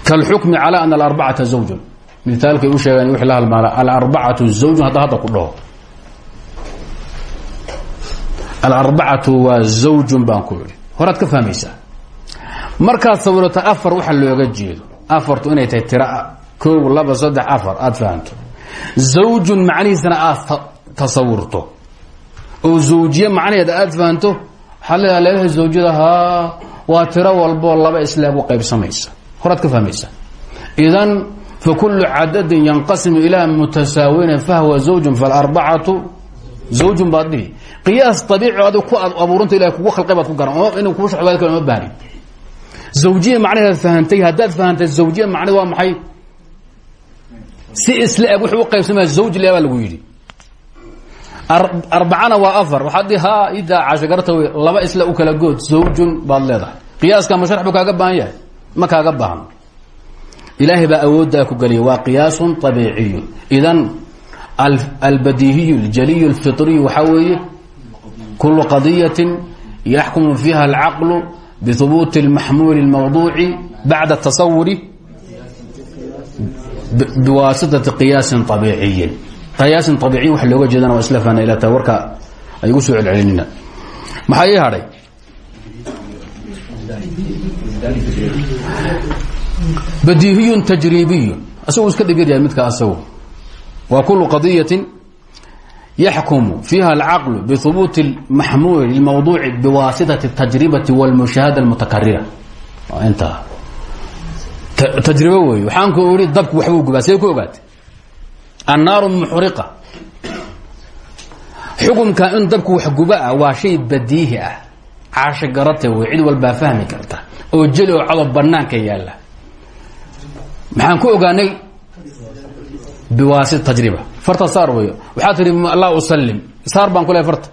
kalxukmi calaa ana alarbacata zawjun mitaalkay u sheegeen wix la halmaala alarbacatu zawjun hadda hadda ku dhaho alarbacatu waa zawjun baan ku idhi horaad ka fahmaysaa markaad sawirato afar waxa looga jeedo. Afartu inay tahay tira koow laba saddex afar aada fahamto zawjun macnihiisana aada tasawurto. Oo zawjiye macnaheeda aada fahanto waxaad leedaha leelaha zawjada haa waa laba islaam u qaybsamaysa. Horaad ka fahmaysaa idan fakulu cadadin yanqasimu ilaa mutasaawina fahwa zawjun faarbacatu zawjun baad qiyaas abiici adig ku abuuranta ilahay kugu khalqay ku garan. Oo inuu kuu sharcibaad kale uma baarin zawjiya macnaheeda fahantay haddaad fahantay zawjiya macnaheed waa maxay? Si isla wuxuu u qaybsamaya zawj le lagu yidhi. Arbacana waa afar. Waxaad dii ha laba isla u kala good zawjun baad leedahay. Qiyaaska ma sharx buu kaaga yahay? Ma kaaga baahno ilaahay baa awooddaa ku geliyay waa qiyaasun abiiciyu idan albadiihiyu aljaliyu alfitriyu waxaa weeye kulu qadiyati yaxkumu fiiha alcaqlu bihubuuti اlmaxmuuli اlmawduuci bacda tasawuri biwaasitati qiyaasin abiiciyin qiyaasin abiiciyin wax looga jeedana waa isla fahna ilaa ta warka ay ugu soo celcelinina maxaa ii hadhay badiihiyun tajriibiyun asagu iska dhigir yahay midka asagu waa kulu qadiyati yaxkumu fiiha alcaqlu bihubuuti maxmuuli lmawduuci biwaasitati اtajribati wاlmushaahada اlmutakarira intaa tajribo wey waxaan ku ihi dabku waxbuu gubaa see ku ogaatay annaaru muxriqa xukumka in dabku wax guba ah waa shay badiihi ah caasho garata wey cid walbaa fahmi karta oo jeli oo cadob banaanka yaala maxaan ku ogaanay biwaasit tajriba farta saar wey waxaa tihi laa usalim saar baan ku le farta.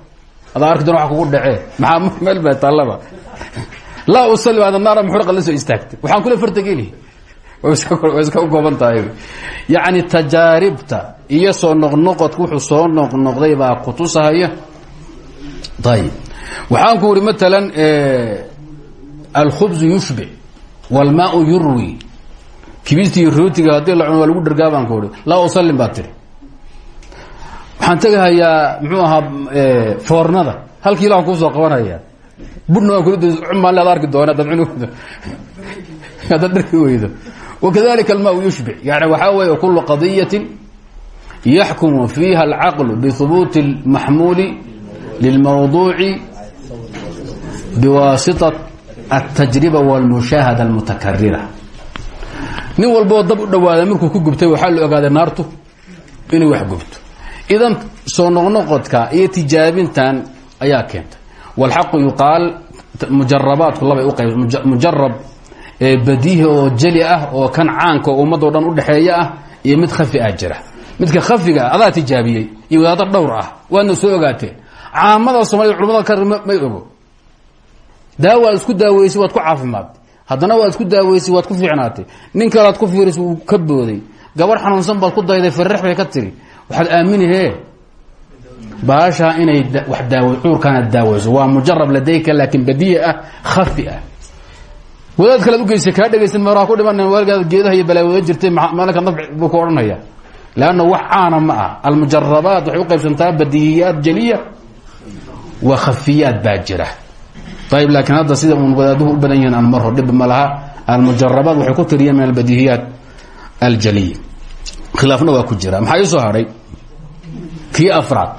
Adaa arki doona wa kugu dhacee. Maxaa meel baa taallaba laa usalim ada naara muxriqa la soo istaagtay. Waxaan kule farta geli. Way iska ukooban tahay. Yacni tajaaribta iyo soo noqnoqodka wuxuu soo noqnoqday baa kutusahaya ayib waxaan ku ihi matalan alkhubzu yushbic wاlmaau yurwi. Kibista iyo rootiga haddii la cuno waa lagu dhargaa baan ku uri laa usallim baad tiri waxaan tegahayaa mxuu ahaa eh, foornada. Halkii ilaan kuusoo qabanaya. Budhna waan kudmaal ad arki doona hadaad dharki weydo. Wakadalika alma yushbic. Yani waxaa weeye kulu qadiyatin yaxkumu fiiha alcaqlu bihubuuti اlmaxmuuli lilmawduuci biwaasita altajriba wاlmushaahada almutakarira nin walboo dab u dhawaada markuu ku gubtay waxaa la ogaaday naartu inay wax gubto idan soo noqnoqodka iyo tijaabintan ayaa keentay wاlxaqu yuqaal mujarabaadku labay uqayb mujarab badiihi oo jeli ah oo kan caanka oo ummadoo dhan udhexeeya ah iyo mid khafi ah jira. Midka khafiga ah adaa tijaabiyey iyo wadaado dhowr ah waadna soo ogaateen caamada soomaalida culamada ka may ogo. Daawaad isku daaweysay waad ku caafimaadtay haddana waad isku daaweysay waad ku fiicnaatay. Nin kalead ku fiirisay wuu ka booday. Gabarh xanuunsan baad ku dayday farrex bay ka tiri waxaad aaminihee baashaa inay wax daaw cuurkaana daaweyso waa mujarab ladayka laakiin badihi ah khafi ah. Wadaad kalead ugeysay kaa dhegaysan meeraha ku dhiman waalgaad geedaha iyo balaawada jirtay maalinka nafci buu ku odhanaya. Leanna wax caana ma ah. Almujarabaat waxay uqaybsantaa badihiyaat jeliya wa khafiyaat baa jira. Ayb laakiin hadda sida un wadaaduhu u badan yihiin aan maro dhib ma laha. Almujarabaat waxay ku tiriyeen min albadihiyaat aljaliya khilaafna waa ku jira. Maxaa ii soo hadhay kii afraad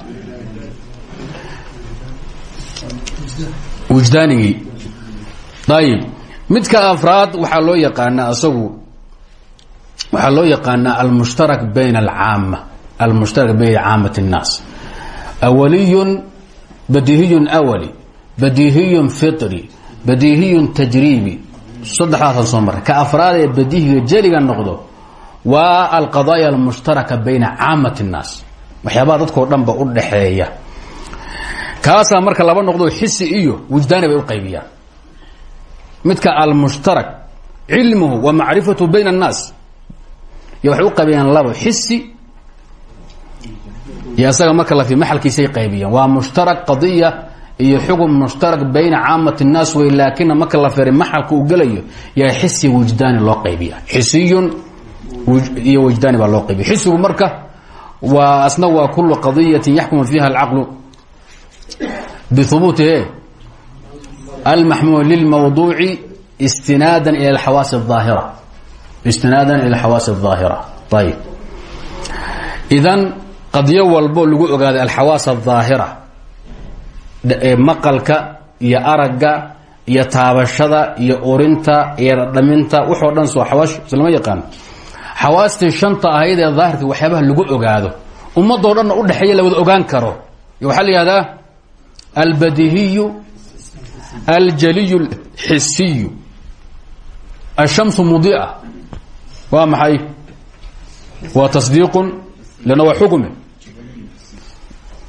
wujdaanigii ayib midka afraad waxaa loo yaqaanaa asagu waxaa loo yaqaanaa almushtarak bayn alcaama almushtarak bayn caamat الnaas awaliyun badihiyun awali badihiyun fitri badihiyun tajriibi saddexdaasaan soo maray ka afraad ee badihiga jeliga noqdo waa alqadaaya almushtaraka bayna caamat الnaas waxyaabaha dadko dhanba u dhexeeya. Kaasaa marka laba noqdo xisi iyo wujdaani bay uqaybiyaan midka almushtarak cilmuhu wa macrifatu bayn annaas. Iyo waxay u qaybiyaan xisi iyo isaga marka lafi maxalkiisay qaybiyaan. Waa mushtarak qadiya iyo xukun mushtarak bayna caamati nnaas wey laakina marka la feeray maxalka uu gelayo yaa xisi wujdaani loo qaybiya xisiyun iyo wujdaani baa loo qaybiya xisigu marka waa asna waa kulu qadiyatin yaxkumu fiiha alcaqlu bhubuuti almaxmuul lilmawduuci istinaadan ila alxawaasi الظaahira istinaadan ila alxawaasi الظaahira ayib idan qadyo walbo lagu ogaaday alxawaas الظaahira maqalka iyo aragga iyo taabashada iyo urinta iyo dhaminta waxoo dhan soo xawaash islama yaqaan xawaastii shanta ahayd ee daahirka waxyaabaha lagu ogaado. Ummadoo dhanna udhexeeya la wada ogaan karo. Waxaa la yihahdaa albadihiyu aljaliyu اlxisiyu ashamsu mudia. Waa maxay? Waa tasdiiqun lanna waa xukme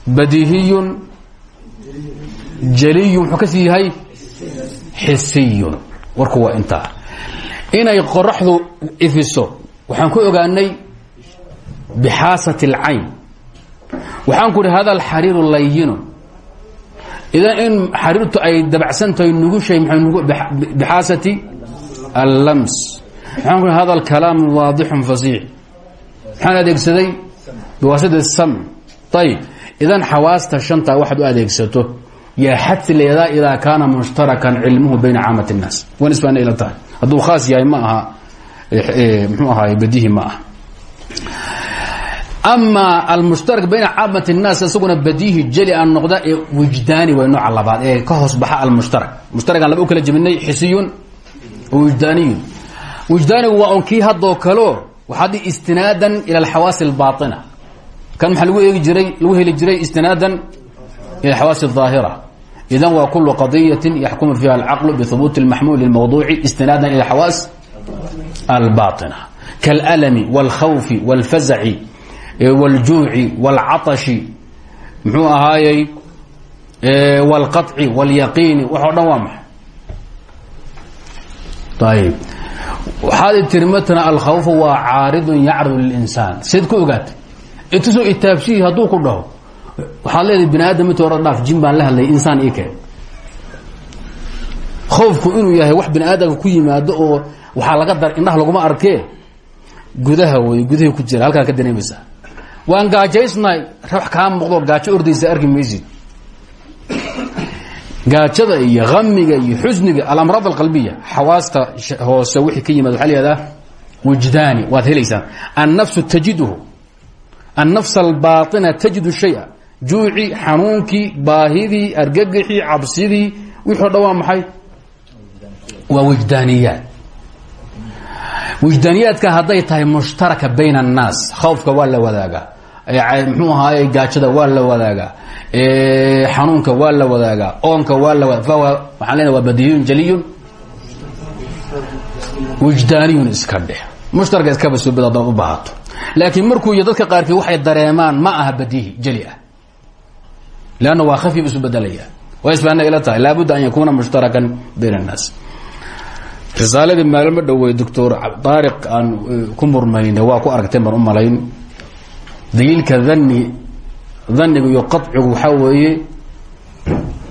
badihiyun jaliyun muxuu ka sii warku waa intaa. Inay qoraxdu ifiso waxaan ku ogaanay bixaasat اlcayn waxaan ku ihi hada alxariiru layinu idan in xariirtu ay dabacsan tahay nugushay bixaasati allams maxaan ku ihi hada alkalaam waadixun fasiix maxaan adeegsaday biwaasita sam ayib idan xawaasta shanta waxaad u adeegsato yaa xadsi leedaa idaa kaana mushtarakan cilmuhu bayna caamat الnaas wan isbaana ila tahay hadduu khaas yahay ma aha mxuu ahaay badihi ma aha ama almushtarak bayna caamat الnaas isaguna badihi jeli aan noqda ee wijdaani way nooca labaad ee ka hoos baxa almushtarak mushtarakaan laba u kala jebinay xisiyun wijdaaniyun wijdaanigu waa un kii haddoo kaleo waxaad istinaadan ila alxawaasi اlbaaطina kan maxaa lagu eegi jiray lagu heli jiray istinaadan ila alxawaasi الظaahira idan waa kulu qadiyaة yaxkumu fiha alcaql bihubuuti اlmaxmuul lilmawduuci istinaadan ila xawaas albaaطina kاlalmi wاlkhawfi wاlfazaci wاljuuci wاlcaطashi muxuu ahaayey wاlqaطci wاlyaqiini wax o dhan waa maxay ayb waxaad tiri matna alkhawfu waa caaridun yacridu linsaan sayd ku ogaatay itusoo itaabshihi hadduu ku dhaho waxaad leedahay bini aadam inta hore dhaaf jin baan la hadlayay insaan ii keen khowfku inuu yahay wax bini aadamka ku yimaado oo waxaa laga dar indhaha laguma arkee. Gudaha wey gudahay ku jira halkaan ka dareemaysaa waan gaajaysnahay wax kaa muuqdo gaajo ordaysa arki maysid. Gaajada iyo hamiga iyo xusniga alamraad alqalbiya xawaasta hoose wixii ka yimaad waxa la yihahdaa wujdaani waad helaysaan. Annafsu tajiduhu annafs albaaطina tajidu shaya. Juucii xanuunkii baahidii argagixii cabsidii wixii o maxay? Waa wijdaaniyaad wujdaaniyaadka hadday tahay mushtaraka bayn annaas khawfka waa la wadaagaa mxuu ahaaye gaajada waa la wadaagaa xanuunka waa la oonka waa la waxaan leena waa badihiyun jaliyun. Wujdaaniyun iska mushtaraka iskaba subid haddaad u baahato. Laakiin markuu dadka qaarkii waxay dareemaan ma aha badiihi jeli ah. Waa khafib isu bedelaya waa isbaana ila tahay. Laabudda an yakuuna mushtarakan bayn annaas risaaladii maalmo dhowey doctor daariq aan ku murmayna waa ku aragteen baan u malayn. Daliilka dani daniga iyo qacigu waxaa weeye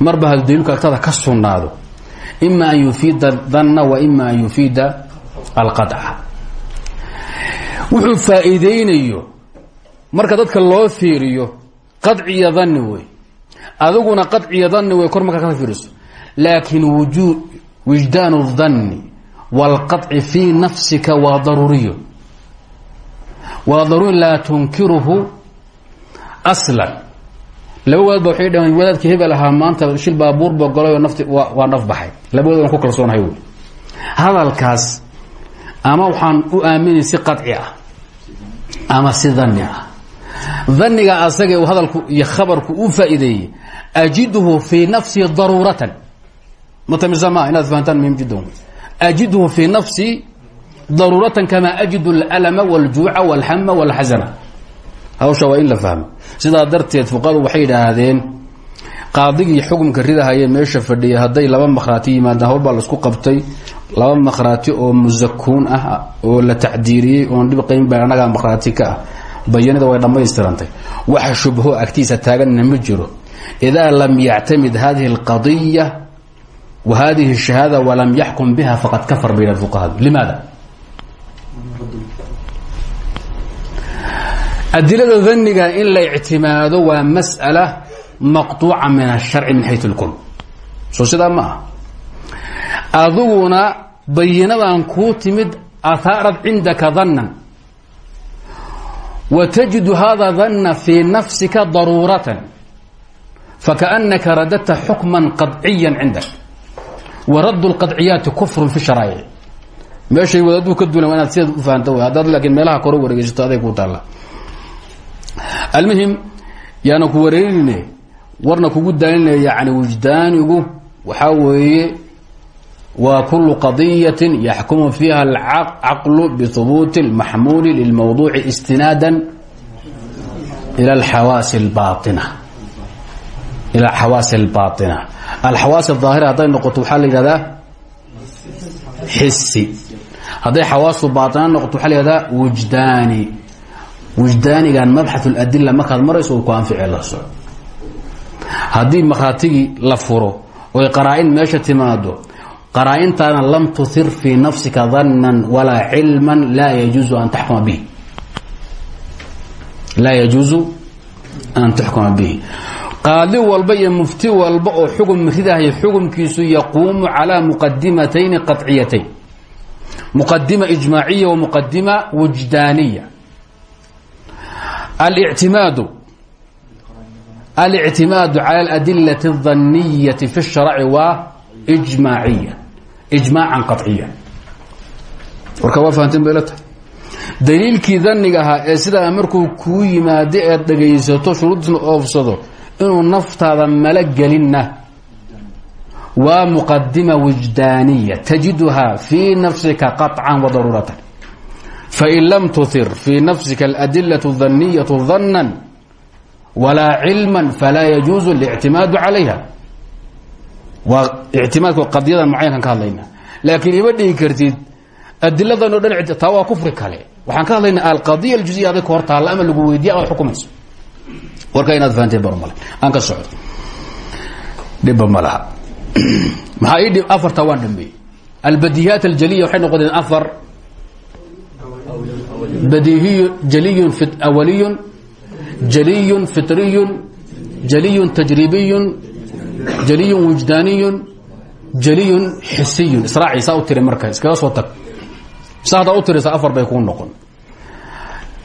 marba hadu daliilku agtada ka sugnaado ima an yufiida danna wa ima an yufiida alqadca. Wuxuu faa'iideynayo marka dadka loo fiiriyo qadci iyo dani wey. Adiguna qadci iyo dani wey kor markaa ka fiiriso. Laakiin wujuud wijdaanu الdani wاlqaطci fii nafsika waa daruuriyo waa daruuri laa tunkiruhu aslan labagood ba waxay dhaheen wadaadka hebel ahaa maanta shil baabuurba golay oo nafti waa naf baxay labagood aan ku kalsoonahay wy hadalkaas ama waxaan u aaminay si qaطci ah ama si dani ah daniga asaga uu hadalku iyo khabarku u faa'iideeyey ajiduhu fii nafsii daruuratan mutamiza ma inaad fahantaan muhim jiddan ajidhu fii nafsii daruuratan kamaa ajidu اlأlma wاljuuca wاlxama wاlxasana hawsha waa in la fahmo sidaa darteed fuqadu waxay idhaahdeen qaadigii xukumka ridahaye meesha fadhiyay hadday laba makhraati yimaadaan hawlbaa laisku qabtay laba makhraati oo musakuun ah oo la tacdiiriyey oon dhib qayn ba annagaa makhraati ka ah bayanida way dhammaystirantay waxa shubho agtiisa taaganna ma jiro idaa lam yactamid hadihi اlqadiya wa hadihi الشhahaada walam yaxkum biha faqad kafar bayna fuqahadu limaada adilada daniga in la ictimaado waa masأala maqطuuca min الsharci min xayث اlkul soo sidaa ma ah adiguna bayinadan kuu timid ahaarad cindaka danan wa tajidu hada dana fii nafsika daruuratan fakaأnaka radadta xukma qaطciya cindak wa radd اlqadciyaati kufru fi sharaa'ic meeshay wadaaduu ka dulan waa inaad sideed u fahanto haddaad laakiin meelaha kore wareegeysato aday ku taalla almuhim yaana ku wareerinine warna kugu daalinaya yani wujdaanigu waxaa weeye waa kulu qadiyaة yaxkumu fiiha alcaqlu bhubuuti اlmaxmuuli lilmawduuci istinaada ilى اxawaasi اlbaina ilaa xawaas baain alxawaas aahira hadday noqoto waxaa la yidhahdaa xisi hadday xawaasu baaina noqoto waxaa la yihahdaa wujdaani. Wujdaanigan mabxaث اadila markaad marayso uu ku anfici la soco haddii markhaatigii la furo oy qaraa-in meesha timaado qaraa-intaana lam tuhir fii nafsika danna walaa cilma laa yajuuzu an taxkuma bihi. Laa yajuusu an taxkuma bihi qaadi walba iyo mufti walba oo xukun muftidahay xukunkiisu yaquumu calaa muqadimatayni qaciyatayn muqadima ijmaaciya wa muqadima wujdaaniya alictimaadu alictimaadu cala aladilati اdaniyati fi sharci waa ijmaaciya ijmaacan qaciya warka waa fahanteen bay la tahay. Daliilkii danigahaa ee sidaa markuu kuu yimaado eed dhagaysato shuruudisna oofsado inuu naftaada malo gelinna waa muqadima wijdaaniya tajiduha fii nafsika qaطcan wa daruuratan fain lam tuhir fii nafsika aladilaة الdaniyaة danan walaa cilma falaa yajuuzu اlictimaadu calayha waa ictimaadka qadiyadan mucayankan ka hadlayna laakiin ima dhigi kartid adiladan o dhan taa waa kufri kale waxaan ka hadlaynaa alqadiya aljuziya aday ka hor taalla ama lagu weydiya ad xukumayso warka inaad fahanteen bar male aan ka socdo. Dhibba ma laha. Maxaa ii afarta waan dhameeyey albadiihaat aljaliya waxay noqdeen afar. Badiihiy jaliyun awaliyun jaliyun fitriyun jaliyun tajribiyun jaliyun wujdaaniyun jaliyun xisiyun. Israaci saa u tiri marka iskaga soo tag. Sa haddaad u tirisa afar bay kuu noqon.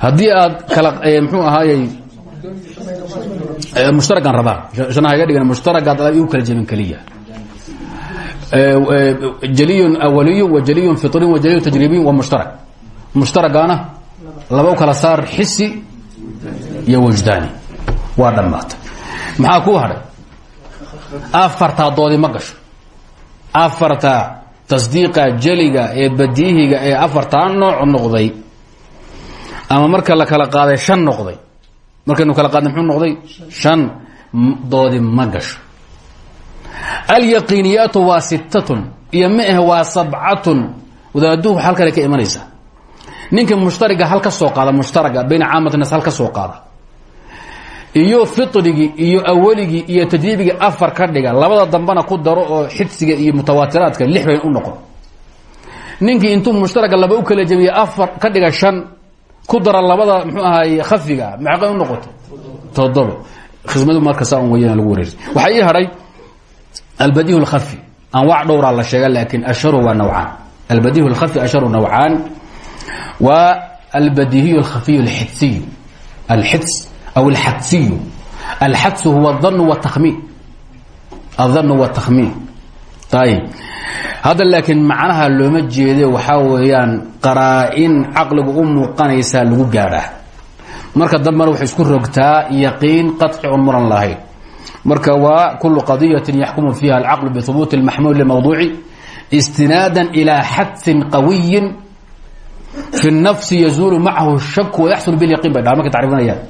Haddii aad kala mxuu ahaayey mushtaragan rabaa. Shanaha iga dhigan mushtaragaad igu kala jebin keliya jaliyun awaliyun wa jaliyun fitriyun wa jaliyun tajribiyun wa mushtarak. Mushtaragaana laba kala saar xisi iyo wajdaani. Waa dhammaatay maxaa kuu hadhay? Afartaa doodi ma gasho. Afarta tasdiiqa jeliga ee badiihiga ee afartaa nooc noqday ama marka la kala qaaday shan noqday markaynu kala qaadnay muxuu noqday? Shan doodi ma gasho. Alyaqiiniyaatu waa sittatun iyo ma ah waa sabcatun. Wadaaduhu hal kale ka imanaysa. Ninka mushtariga hal ka soo qaada mushtaraga bayna caamati nas hal soo qaada. Iyo fitrigii iyo awaligii iyo tajriibigii afar ka dhiga labada dambena ku daro oo xidsiga iyo mutawaatiraadka lix bay u noqon. Ninkii intuu mushtaraga laba u kala jebiye afar ka dhiga shan ku dara labada mxuu ahaay khafiga maxaqay u noqoto. Todobo khidmadu marka saa un weyana lagu wareersa waxaa ii hadhay albadiihu lkhafi. Anwaac dhowraa la sheega laakiin ashharu waa nawcaan. Albadiihu lkhafi ashharu nawcaan. Waa albadiihiyu alkhafiyu alxidsiyu alxids aw alxadsiyu alxadsu huwa adanu wاtakhmiin adanu wاtakhmiin ayib hadda laakiin macnaha looma jeede waxaa weeyaan qaraa-in caqligu u muuqanaysaa lagu gaadhaa marka dambena waxay isku rogtaa yaqiin qaci un muran marka waa kulu qadiyatin yaxkumu fiiha alcaqlu bihubuut اlmaxmuul limawduuci istinaadan ilaa xadfin qawiyin fi nafsi yazuulu macahu shaku wayaxsul bilyaqiin bay dha markay tacrifinayaan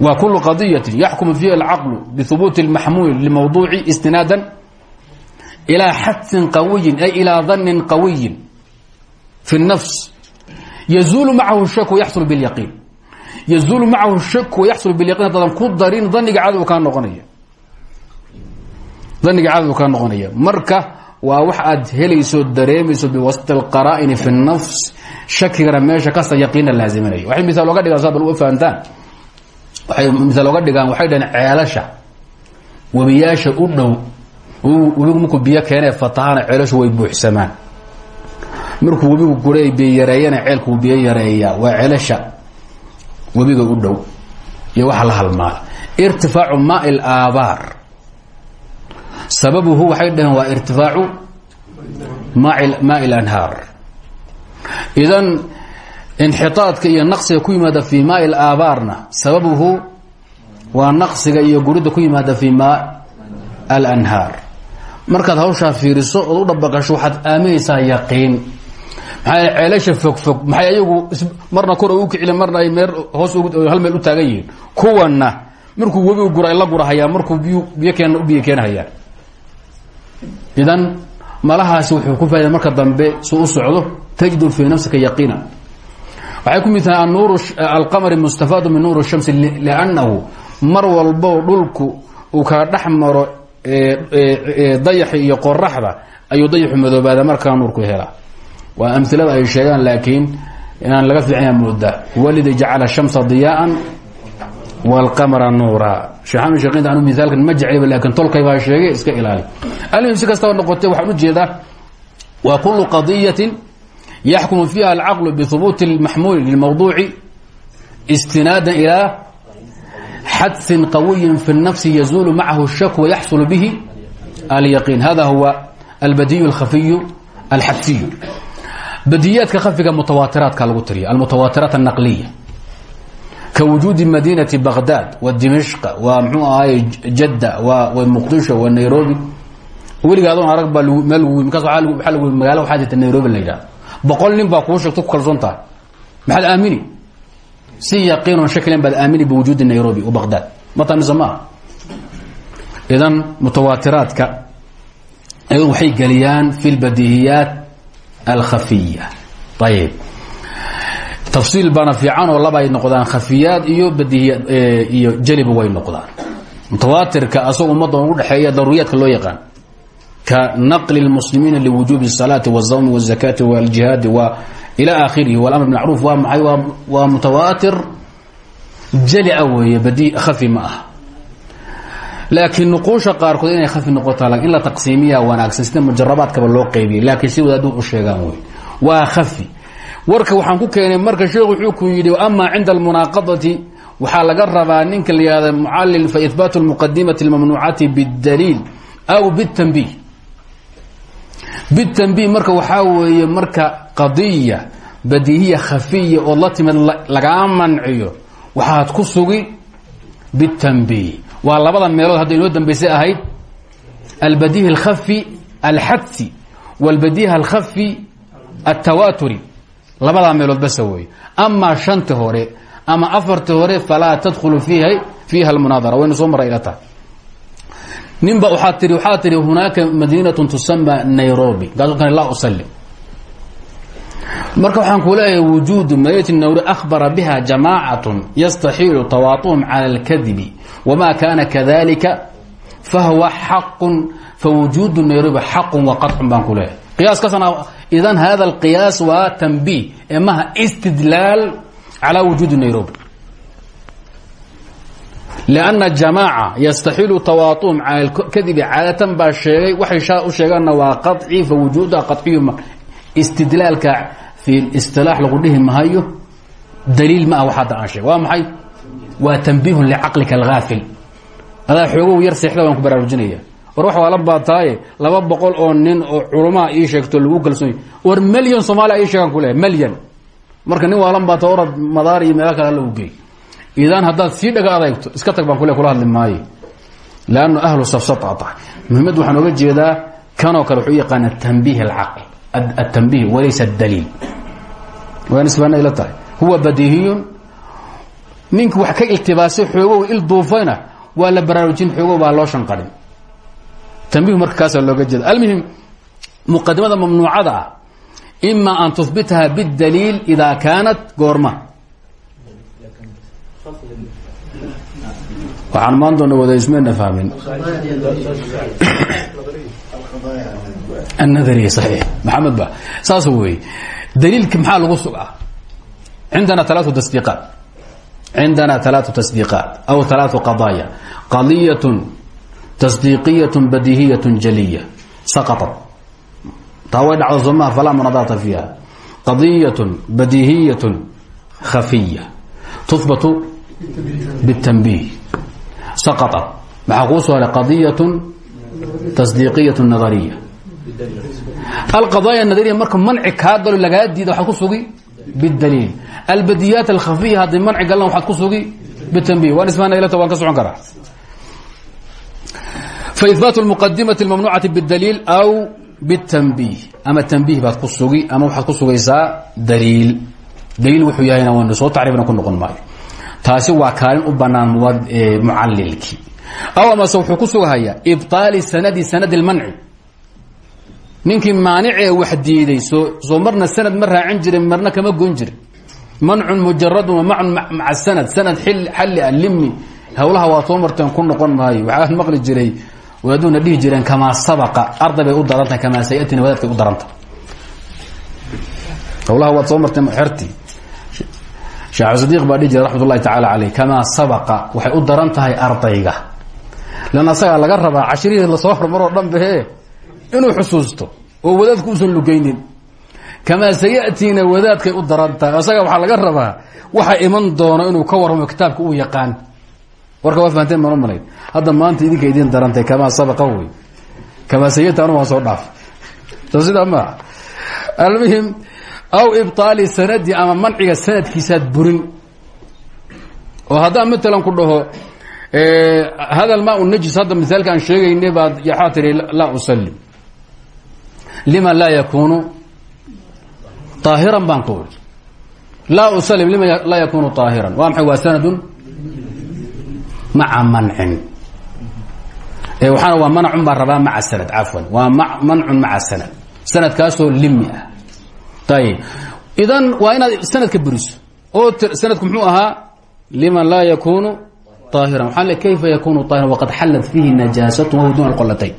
waa kulu qadiyatin yaxkumu fiiha alcaqlu bihubuut اlmaxmuul limawduuci istinaadan ilى xadsin qawiyin ay ilىa danin qawiyin fi الnafs yazuulu macahu shak wayaxsul biاlyaqiin yazuulu macahu shak wayaxsul bilyaqin haddaadan ku darin daniga cadow kaa noqonaya daniga cadow kaa noqonaya marka waa wax aad helayso dareemayso biwasط اlqaraa'ini fi الnafs shakigana meesha kasta yaqiina laaziminaya waxay miaal oga dhigaan saa bal u fahantaan waxay miaal oga dhigaan waxay dhaheen ceelasha webiyaasha u dhow webigu markuu biyo keenee fatahana ceelashu way buuxsamaan. Markuu webigu gura biyo yareeyana ceelku biyo yareeyaa. Waa ceelasha wabiga u dhow iyo waxa la halmaa irtifaacu maai alaabaar sababuhu waxay dhaheen waa irtifaacu maai lanhaar idan inxitaadka iyo naqsiga ku yimaada fi maai alaabaarna sababuhu waa naqsiga iyo gurida ku yimaada fi maa alanhaar markaad hawshaa fiiriso ood u dhabaqasho waxaad aaminaysaa yaqiin. Maxaa ceelasha fogfog maxay ayagu marna kor u kicile marna ay meer hoos hal meel u taagan yihiin. Kuwana markuu webigu gura la gurahayaan markuu biy biyo keen u biyo keenhayaan idan malahaasi wuxuu ku faaiday marka dambe su u socdo tajidu fii nafsika yaqiina waxay ku mid tahay anuur alqamari mustafaadu min nuur الshamsi liannahu mar walbo dhulku uu kala dhex maro dayaxi iyo qoraxda ayuu dayaxu madoobaada markaa nuurku helaa waa amilada ay sheegaan laakiin inaan laga fiicanya moodaa walidi jacala shamsa diyaaan wاlqamara nuura. Sheekhan sheekinta anu miaalkan ma jeclayba laakiin tolkay baa sheegay iska ilaali. Almuhim si kastaba noqotay waxaan u jeedaa waa kulu qadiyatin yaxkumu fiiha alcaqlu bihubuuti اlmaxmuuli lilmawduuci istinaada ilaa xadin qawiyin fi الnafsi yazuulu macahu الshak wayaxsul bihi alyaqiin hada huwa albadiy اlkhafiyu alxadsiyu badiyaadka khafiga mutawaatiraadka lagu tiriya almutawaatiraat الnaqliya ka wujuudi madinati baghdad wa dimishqa waa mxuu ahaay jadda wa muqdisho wa nairobi weliga adoon arag baa meel markaas waa lag magala waxaa jirta nairobi la yidhahdo boqol nin baa kuu sheegto ku kalsoon tahay maxaad aamini si yaqiinon shaklan baad aamini biwujuudi nairobi wa baghdad mata mise maaha idan mutawaatiraadka ayadu waxay geliyaan fi lbadihiyaat alkhafiya ayib tafsiil baana fiican oo laba ay noqdaan khafiyaad iyo badihiyaad iyo jeliba way noqdaan mutawaatirka asagoo ummadda ugu dhexeeya daruuriyaadka loo yaqaan ka naqli اlmuslimiina liwujuubi الsalaati wالzawmi wالzakaati wاljihaadi wa ilى akhirihi wاlamr bmacruuf waa maxay waa mutawaatir jali-a weeye badi khafi ma ah laakiin nuquusha qaarkood inay khafi noqota in la taqsiimiya wanaagsan sida mujarabaadkaba loo qaybiyay laakiin si wadaadu u sheegaan wey waa khafi warka waxaan ku keenay marka sheekhu wuxuu ku yidhi ama cinda almunaaqadati waxaa laga rabaa ninka la yihahda mucallil fa ihbaatu lmuqadimati اlmamnuucati bاdaliil aw bاtanbih bitanbiih marka waxaa weeye marka qadiya badiihiya khafiya ood la timid lagaa manciyo waxaad ku sugi bitanbiih waa labada meelood hadda inoo dambaysay ahayd albadiih alkhafi alxadfi wاlbadiih alkhafi altawaaturi labadaa meelood basa weeye amaa shanta hore ama afarta hore falaa tadkhulu fiiha fiiha almunaadara waynu soo marray ila tahay ninba waaad tii waxaad tihi hunaaka madiinatun tusama nairobi. Gaaskan laa usali marka waxaan kuu leeyahay wujuudu madiinati nawri akhbara biha jamaacatun yastaxiilu tawaatuhum cala alkadibi wamaa kaana kadalika fahuwa xaqun fawujuudu nairobi xaqun wa qacun baan ku leeyahay. Qiyaaskaasna idan hada alqiyaas waa tanbiih ee maha istidlaal calaa nairobi. لأنa jamاعة yastaxilu tawaaطuhum calى kadibi caadatan baa sheegay waxay shaa u sheegaanna waa qaطci fawujuuda qaطciyu istidlaalka fi اsطilaax lagu dhihi mahayo daliil ma ah wax hadda aan sheeg waa maxay waa tanbiih licaqlika algaafil adaa xoogow yar seexda baan ku baraarujinaya war wax waa la baataaye laba boqol oo nin oo culamaa ii sheegto lagu kalsoony war melyan soomaaliya ii sheegaan ku lehay melyan marka nin waalan baata orad madaar iyo meelo kale alla u geey idan haddaad sii dhaga iska tag baan kula hadli maayo ahlu safsata tahay muhimadda waxaan oga jeedaa kanoo kale wuxuu u yaqaana tanbiih alcaql. Atanbiih walaysa adaliil waa nisbaana ila tahay. Huwa badiihiyun. Ninki wax ka iltibaasay xoogow il duufayna waa la baraarujin xoogow baa loo shanqarin tanbiih marka looga jeeda almuhim muqadimada mamnuucada ah ima an tuhbitaha bاdaliil ida kaanat goorma waxaan maantoona wadaismena fahmin. Anadariya saxiix. Maxamed ba saas wey daliilka maxaa lagu sugaa? Cindana alaau tasdiiqaat. Cindana alaau tasdiiqaat. Aw alaau qadaaya qadiyatn tasdiiqiyat badihiyat jaliya. Saqatat. Taa way dhacdo somaha falaa munadaata fiiha. Qadiyat badihiyat khafiya. Tuhbatu bالtanbih saqطat maxaa kuu soo haray qadiyaة tasdiiqiyaة nadariya alqadaaya nadariya marka manci kaa galo lagaa diida waxaad ku sugi bidaliil albadiyaat alkhafiya haddii manci galan waxaad ku sugi bitanbih waan ismaanalata waan ka socon karaa faihbaat lmuqadimati اlmamnuucati bاdaliil aw bاtanbih ama tanbih baad ku sugi ama waxaad ku sugaysaa daliil daliil wuxuu yahayna waanu soo tacriifna ku noqon maayo taasi waa kaalin u banaan mucalilkii aw amase wuxuu ku sugahayaa ibطaali sanadi sanadi اlmanci ninkii maanicee wax diiday soo soo marna sanad ma raacin jirin marna kama gon jirin. Mancun mujaradun wamacun maca sanad sanad xalli a limi hawlaha waa soo marteen ku noqon maayo. Waxaa maqli jiray wadaaduna dhihi jireen kamaa sabaqa. Arday u darantahay kamaa sayatina wadaadkay u darantahay hawlaha waad soo marteen xertii sheekh baa dhihi jiray raxmat ullahi tacaala caleyh kamaa sabaqa waxay u daran ardayga. Lan asagaa laga rabaa cashrihii la soo hormaroo dhan bahe inuu xusuusto oo wadaadku usan lugaynin. Kamaa sayatiina wadaadkay u daran tahay asaga waxaa laga rabaa waxa iman doono inuu ka warramo kitaabka uu yaqaan. Warka waa fahanteen maan malayn maanta idinka idin darantay kamaa sabaqa wey kamaa sayati anu dhaaf. Soo almuhim aw ibطaali sanadi ama manciga sanadkiisaad burin oo haddaan matalan ku dhaho hada ma najis hadda misaalka aan sheegayna baad yaxaa tiri laa usalim lima laa yakunu طaahiran baan ku iri laa usalim lima laa yakunu طaahiran waa maxay waa sanadun maca mancin waxaana waa mancun baan rabaa maca sanad cafwan waa mancun maca sanad sanadkaasoo limi ah ayb idan waa inaad sanadka buriso oo sanadku mxuu ahaa liman laa yakunu aahiran waaa kayfa yakunu aahiran waqad xallat fiihi najaasatu wahu duna qolatayn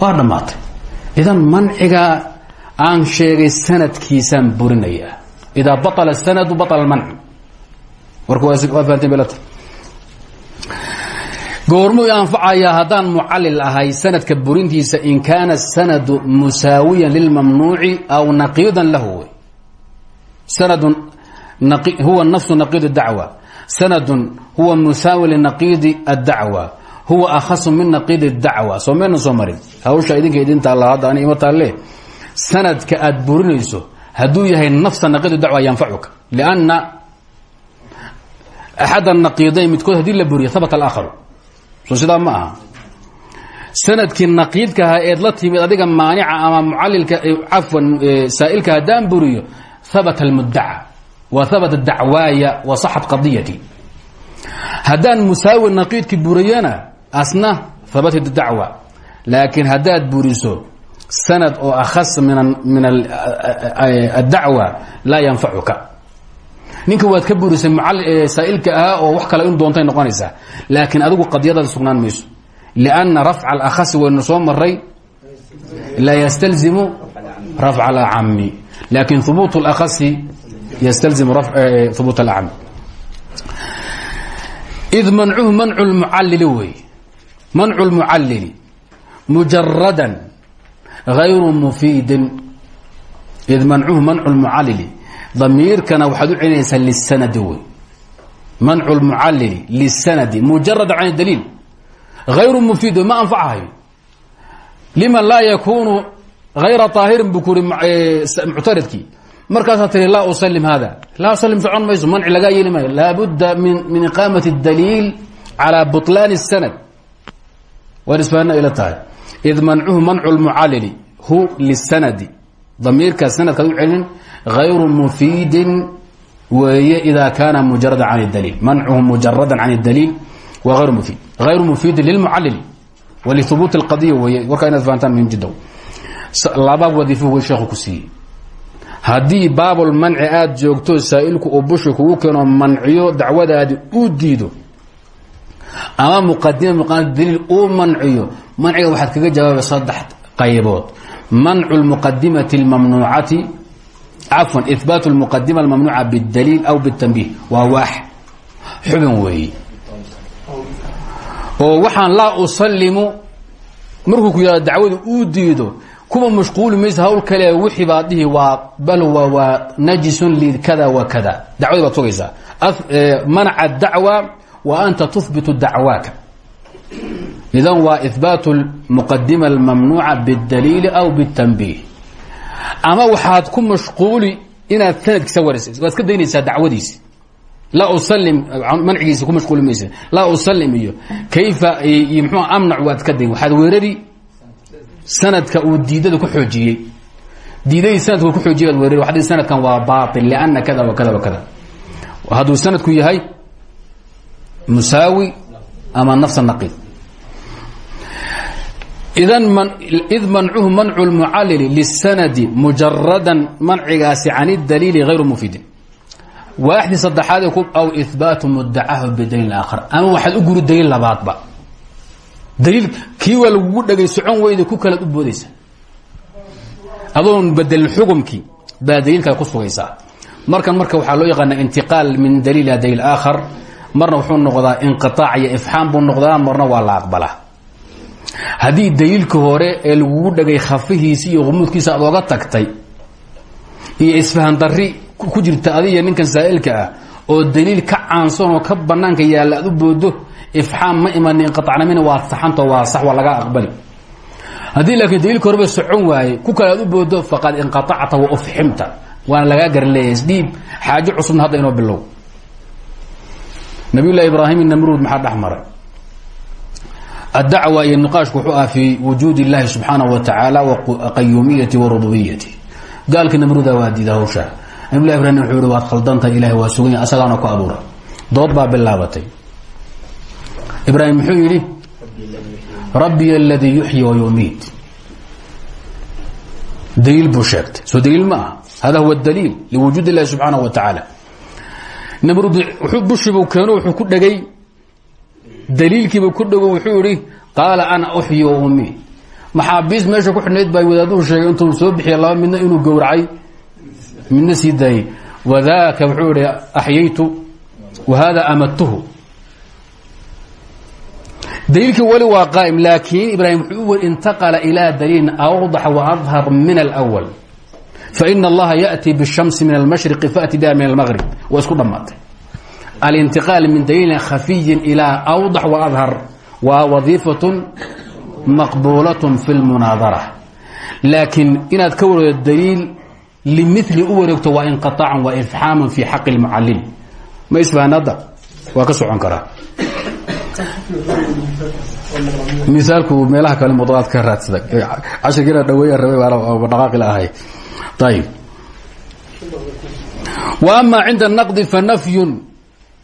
waa dhammaatay. Idan manciga aan sheegay sanadkiisaan burinaya. Idaa baطla sanadu baطla mancu warka waa fahateen belt goormuu anfacayaa haddaan mucalil ahay sanadka burintiisa in kaana sanadu musaawiyan lilmamnuuci aw naqiidan lahu. Huwa nafsu naqiid dacwa. Sanadun huwa musaawi linaqiidi addacwa. Huwa akhasu min naqiidi dacwa. Soo mayna soo marin. Hawsha idinka idin taalla ima taalle. Sanadka aad burinayso hadduu yahay nafsa naqiid dacwa yanfacuka. Lianna axad naqiidayn midkood haddii la buriyo habata alaakharu soo sidaa ma aha sannadkii naqiidkaha eed la timid adiga maanica ama mucalilka cafwan saa'ilka haddaan buriyo habata almudaca wa habata dacwaaya wa saxat qadiyati haddaan musaawi naqiidki buriyana asna habatat dacwa laakiin haddaad buriso sanad oo akhas min addacwa laa yanfacuka ninka waad ka burisay saa'ilka ahaa oo wax kale in doontay noqonaysaa. Laakiin adigu qadiyadaada sugnaan mayso. Lianna rafca alakhasi waynu soo maray laa yastalzimu rafca alacami laakin hubuut اlakhasi ystalzimu hubuut alacami id mancuhu mancu lmucallili wey. Mancu lmucallili mujaradan غayru mufiidin. Id mancuhu mancu lmucallili damiirkana waxaad u celinaysaa lisanadi wey mancu lmucallili lisanadi mujarada can daliil غayru mufiid ma anfacahayo liman laa yakunu غayra طaahirin buu ku uri muctaridkii markaasaa tiri laa usalim hada laa usalim socon mayso manci lagaa yeeli maayo laabudda min min iqaamati الdaliil calى buطlaan الsanad waan isfahanna ila tahay id mancuhu mancu lmucallili hu lisanadi damiirka sanadkaad u celin غayru mufiidin weeye ida kaana mujarada can اdaliil mancuhu mujarada can اdaliil wa غayru mufiid غayru mufiidin lilmucallil walihubuuti اlqadiya weeye warkaa inaad fahantaan muhim jidda laba wadiifo wey sheekhu ku siiyey haddii baabulmanci aada joogto saa'ilku uu bushi kugu keeno manciyo dacwadaadi uu diido ama muqadima muqaadimad daliil uu manciyo manciga waxaad kaga jawaabay saddex qaybood mancu lmuqadimati اlmamnuucati cafwan ihbaat lmuqadima almamnuuca bidaliil aw bitanbiih waa waax xubin weeye oo waxaan laa usalimu markuu ku yihahdo dacwadu uu diido kuwa mashquuli maysa hawl kale wixii baad dhihi waa bal waa najisun likada wa kada dacwadi baad sugaysaa manaca dacwa wa anta tuhbitu dacwaaka idan waa ihbaat lmuqadima almamnuuca bidaliili aw bitanbiih ama waxaad ku mashquuli inaad sanadkiisa warisay waad iska daynaysaa dacwadiisi laa usalim mancigiisa ku mashquuli maysa. Laa usalim iyo kayfa iyo mxuu waad iska dayn. Waxaad weerari sanadka uu diidada ku xoojiyey. Diidadii sanadka ku xoojiye ad weerari. Sanadkan waa baail lianna kada wa kada wa kada. Hadduu sanadku yahay musaawi ama nafsa naqiid. idan id mancuhu mancu lmucallili lisanadi mujaradan mancigaasi can اdaliili غayru mufiidin. Waaxdii saddexaad aw ihbaatu mudacahu bidaliil aakhar. Ama waxaad u guri daliil labaadba. Daliil kii waa lagugu dhegay socon weyda ku kalaad u boodaysa. Adoon bedelin xukumkii baa daliilkaa ku sugaysaa. Markan marka waxaa loo yaqaana intiqaal min daliil ila daliil aakhar. Marna wuxuu noqdaa inqiaac iyo ifxaam noqdaa marna waa la aqbalaa haddii daliilka hore ee lagugu dhegay khafihiisi iyo qumuudkiisa aad ooga tagtay iyo isfahan dari ku jirta adiyo ninkan saa'ilka ah oo daliil ka caansan oo ka banaanka yaalla aad u boodo ifxaam ma imanin inqaacnamina waa saxanto waa sax waa laga aqbali haddii laakiin daliilka horeba socon waaye ku kale aad u boodo faqad inqaacta wa ufximta. Waana lagaa garan leeyahay isdhiib xaajo cusubna hadda inoo bilow. Nabiy llahi ibraahim namruud maxaa dhex maray addacwa iyo niqaashku wuxuu ah fii wujuud illahi subxaanahu wa tacaala wa qayuumiyati wa rububiyati gaalka namruuda waa diida hawsha nabilah ibrahim wuxuu yihi waad khaldantahay ilahay waa sugan yahay asagaana ku abuura dood baa bilaabatay ibraahim muxuu yidhi rabbiy aladii yuxyi wa yumiit daliil buu sheegtay soo daliil ma aha hada huwa daliil liwujuud illahi subxaanahu wa tacaala namruud bushibuu keeno wuxuu ku dhegay daliilkiibu ku dhego wuxuu yihi qaala ana uxyi wa umiit maxaabiis meesha ku xidhnayd baa wadaaduhu sheegay intuu soo bixiya laba midna inuu gowracay midna sii daayey wadaaka wuxuu ihi axyaytu wa hada amadtuhu daliilkii weli waa qaa'im laakiin ibraahim wuxuu intaqala ilaa daliilin awdax waadhar min alأwal faina allaha yaأti bالshamsi min almashriqi faأti biha min almgrib waa isku dhammaatay alintiqaal min daliilin khafiyin ilaa awdax waadhar waa wadiifatun maqbuulatun fi lmunaadara laakiin inaad ka wareegto daliil limili u wareegto waa inqitaacan waa ifxaamun fii xaqi lmucalim ma isfahanadda waa ka socon karaa miaalku meelaha kale mudaad ka raadsada cashirkiina dhaweeya rabay dhaqaaqila ahay ayib wa ama cinda naqdi fa nafyun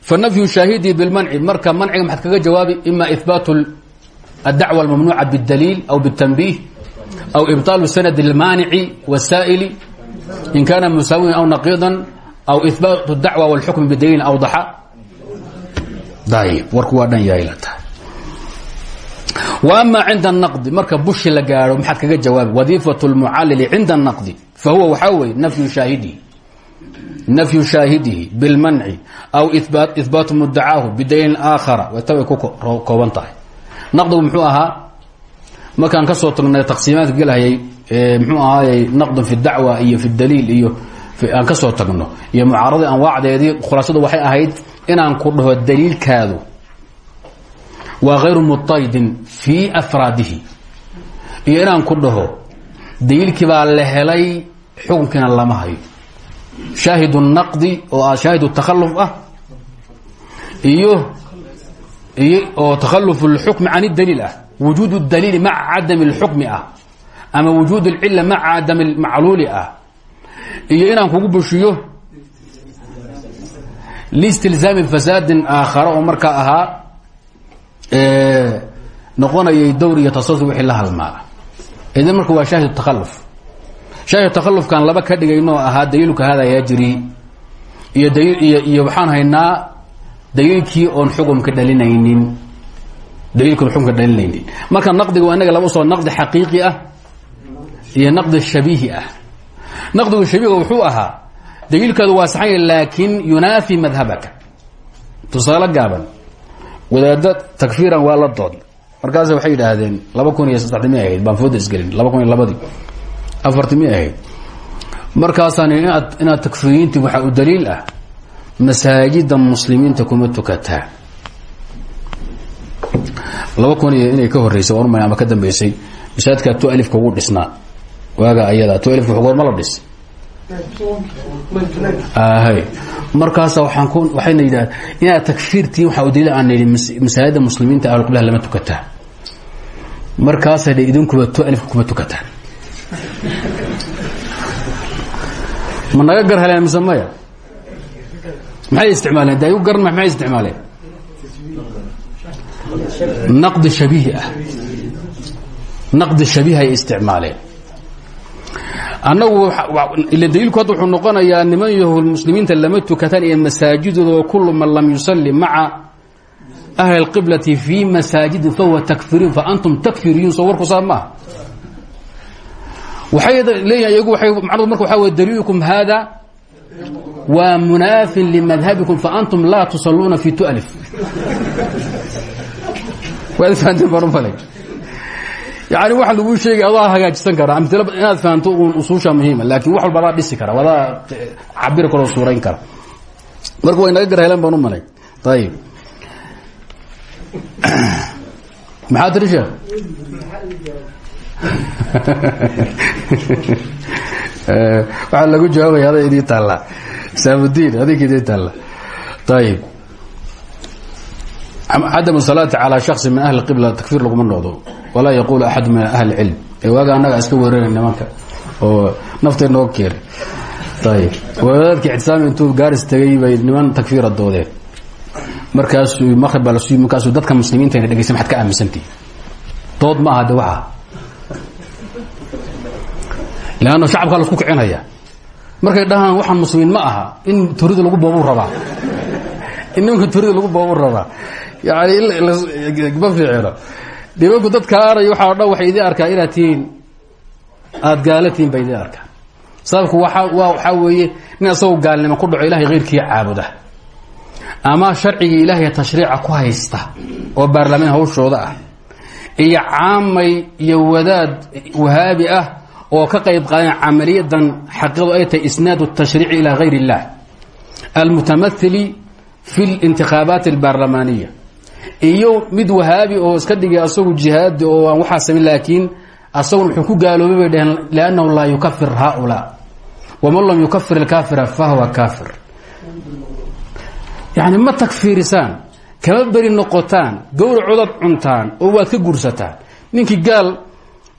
fanafyu shaahidi bilmanci marka manciga maxaad kaga jawaabi ima ihbaat الdacوة الmamnuuca bالdaliil aw bالtanbih aw ibطaaل sanad الmaanici والsaa'ili in kana musaawiyan aw naqiidan aw ihbaat الdacوة wاlxukm bdaliilin awdaxa ayib warku waa dhan yahay la tahay وأma cinda النqdi marka bushi la gaadho maxaad kaga jawaabi wadiifaة الmucalili cinda النqdi fahuwa waxaa weye nfyu shaahidihi nafyu shaahidihi biاlmanci aw ihbaatu mudacaahu bidaliilin aakhara. Tabay ku kooban tahay. Naqdigu muxuu ahaa markaan ka soo tagnay taqsiimaadka gelahayay mxuu ahaayey naqdun fi dacwa iyo fi daliil iyo aan ka soo tagno iyo mucaaradii anwaacdeedii khulaasadu waxay ahayd inaan ku dhaho daliilkaadu waa hayru mutaridin fii afraadihi. Iyo inaan ku dhaho daliilkii baa la helay xukunkiina lama hayo shaahid naqdi oo ah shaahid takaluf ah iyo iyo oo takaluf اlxukmi can اdaliil ah wujuud اdaliili maca cadami اlxukmi ah ama wujuud اlcila maca cadami اlmacluuli ah iyo inaan kugu bushiyo listilzaami fasaadin aakhara oo markaa ahaa noqonayay dowr iyo tasasus wixii la halmaa idan marka waa shaahid takaluf shaahid takalufkan laba ka dhigaynoo ahaa daliilka hada yajri iyo iyo waxaan haynaa daliilkii oon xukumka dhalinaynin. Daliilkii xukumka dhalinaynin. Marka naqdiga waa inaga laba u soo naqdi xaqiiqi ah iyo naqdi shabiihi ah. Naqdigu shabiiga wuxuu ahaa daliilkaadu waa saxanya laakin yunaafi madhabaka. Tusaale gaaban wadaadda takfiiran waa la dood. Markaas waxay yidhaahdeen laba baan fooda isgelin laba kun iyo labadii afarti mi ahayd markaasaan inaad takfiiriinti waxaa u daliil ah masaajida muslimiinta kuma tukataa. Laba kun iyo inay ka horeysay umay ama ka dambeysay masaajidka tu alifka ugu dhisnaa waaga ayada tu alifka goorma la dhis. Hay markaasa waaan ku waxayna yidhahd inaad takfiirtiin waxaa u daliil aan nidhi masaajida muslimiinta ahlulqiblaha lama tukataa. Markaasay idinkuba tu alifka kuma tukataan ma naga gar heleen mise maya? Maxay isticmaaleen? Da igu garan ma maxay isticmaaleen? Naqdi shabiihi ah. Naqdi shabiih ay isticmaaleen. Annagu ila daliilku hadda wuxuu noqonayaa niman yahu muslimiinta lama tukataan iyo masaajidooda kullu man lam yusalli maca ahli اlqiblati fii masaajidin fahuwa takfiriin fa antum takfiriyuun soo warku saa maaha waxay leeyihiin iyagu waay macnadu marka waxaa wey daliilkum hada waa munaafin limadhabikum faantum laa tusaluuna fi tu'lif waad fahanteen malay. Yani waxa laguu sheegay adaa hagaajisan karaa amilo inaad fahanto uun usuusha muhiima laakin wax walba adaa dhisi kara wadaa cabiri karoo suurayn kara. Marka way naga garheleen baan u malay. Ayib maxaa tiri sheekh waxaa lagu jawaabaya ada idii taallaa saamudiin adinka idii taalla. Ayib cadam salaati calى shaksi min ahli qibla takfir laguma noqdo. Walaa yaqulu axad min ahli cilm. Ee waaga annaga iska weerara nimanka. Oo naftay noo keenay ayib wadaadki ictisaami intuu gaaris tegay bay niman takfiira doodeen. Markaasuu maqrib baa lasu markaasuu dadka muslimiinta ina dhegeysa maxad ka aaminsantihi dood ma aha de waxa leanna shacabkaa lasku kicinaya. Markay dhahaan waxaan muslimiin ma aha. In torida lagu boobu rabaa in nimanka torida lagu boobu rabaa yani ma fiicino nimanku dadka aray waxaa o dhan waxay idin arkaa inaad tihiin aada gaala tihiin bay idin arkaan. Sababku waa waxaa weeye nin asagoo gaalnimo ku dhaco ilahay keyrkii caabuda. Ama sharcigii ilaahay tashriica ku haysta oo baarlamaan hawshooda ah. Iyo caamay iyo wadaad wahaabi ah oo ka qayb qaadan camaliyadan xaqiiqadu ay tahay isnaad الtashriici ilى غayr الlah almutamathili fi اlintikhaabaat اlbaarlamaaniya iyo mid wahaabi oo iska dhigay asagu jihaadi oo aan waxaa samayn laakiin asaguna wuxuu ku gaaloobay bay dhaheen liannahu laa yukafir haؤulaa waman lam yukafir اlkaafira fahuwa kaafir yani ma takfiirisaan kama beri noqotaan gowracoodad cuntaan oo waad ka guursataan ninkii gaal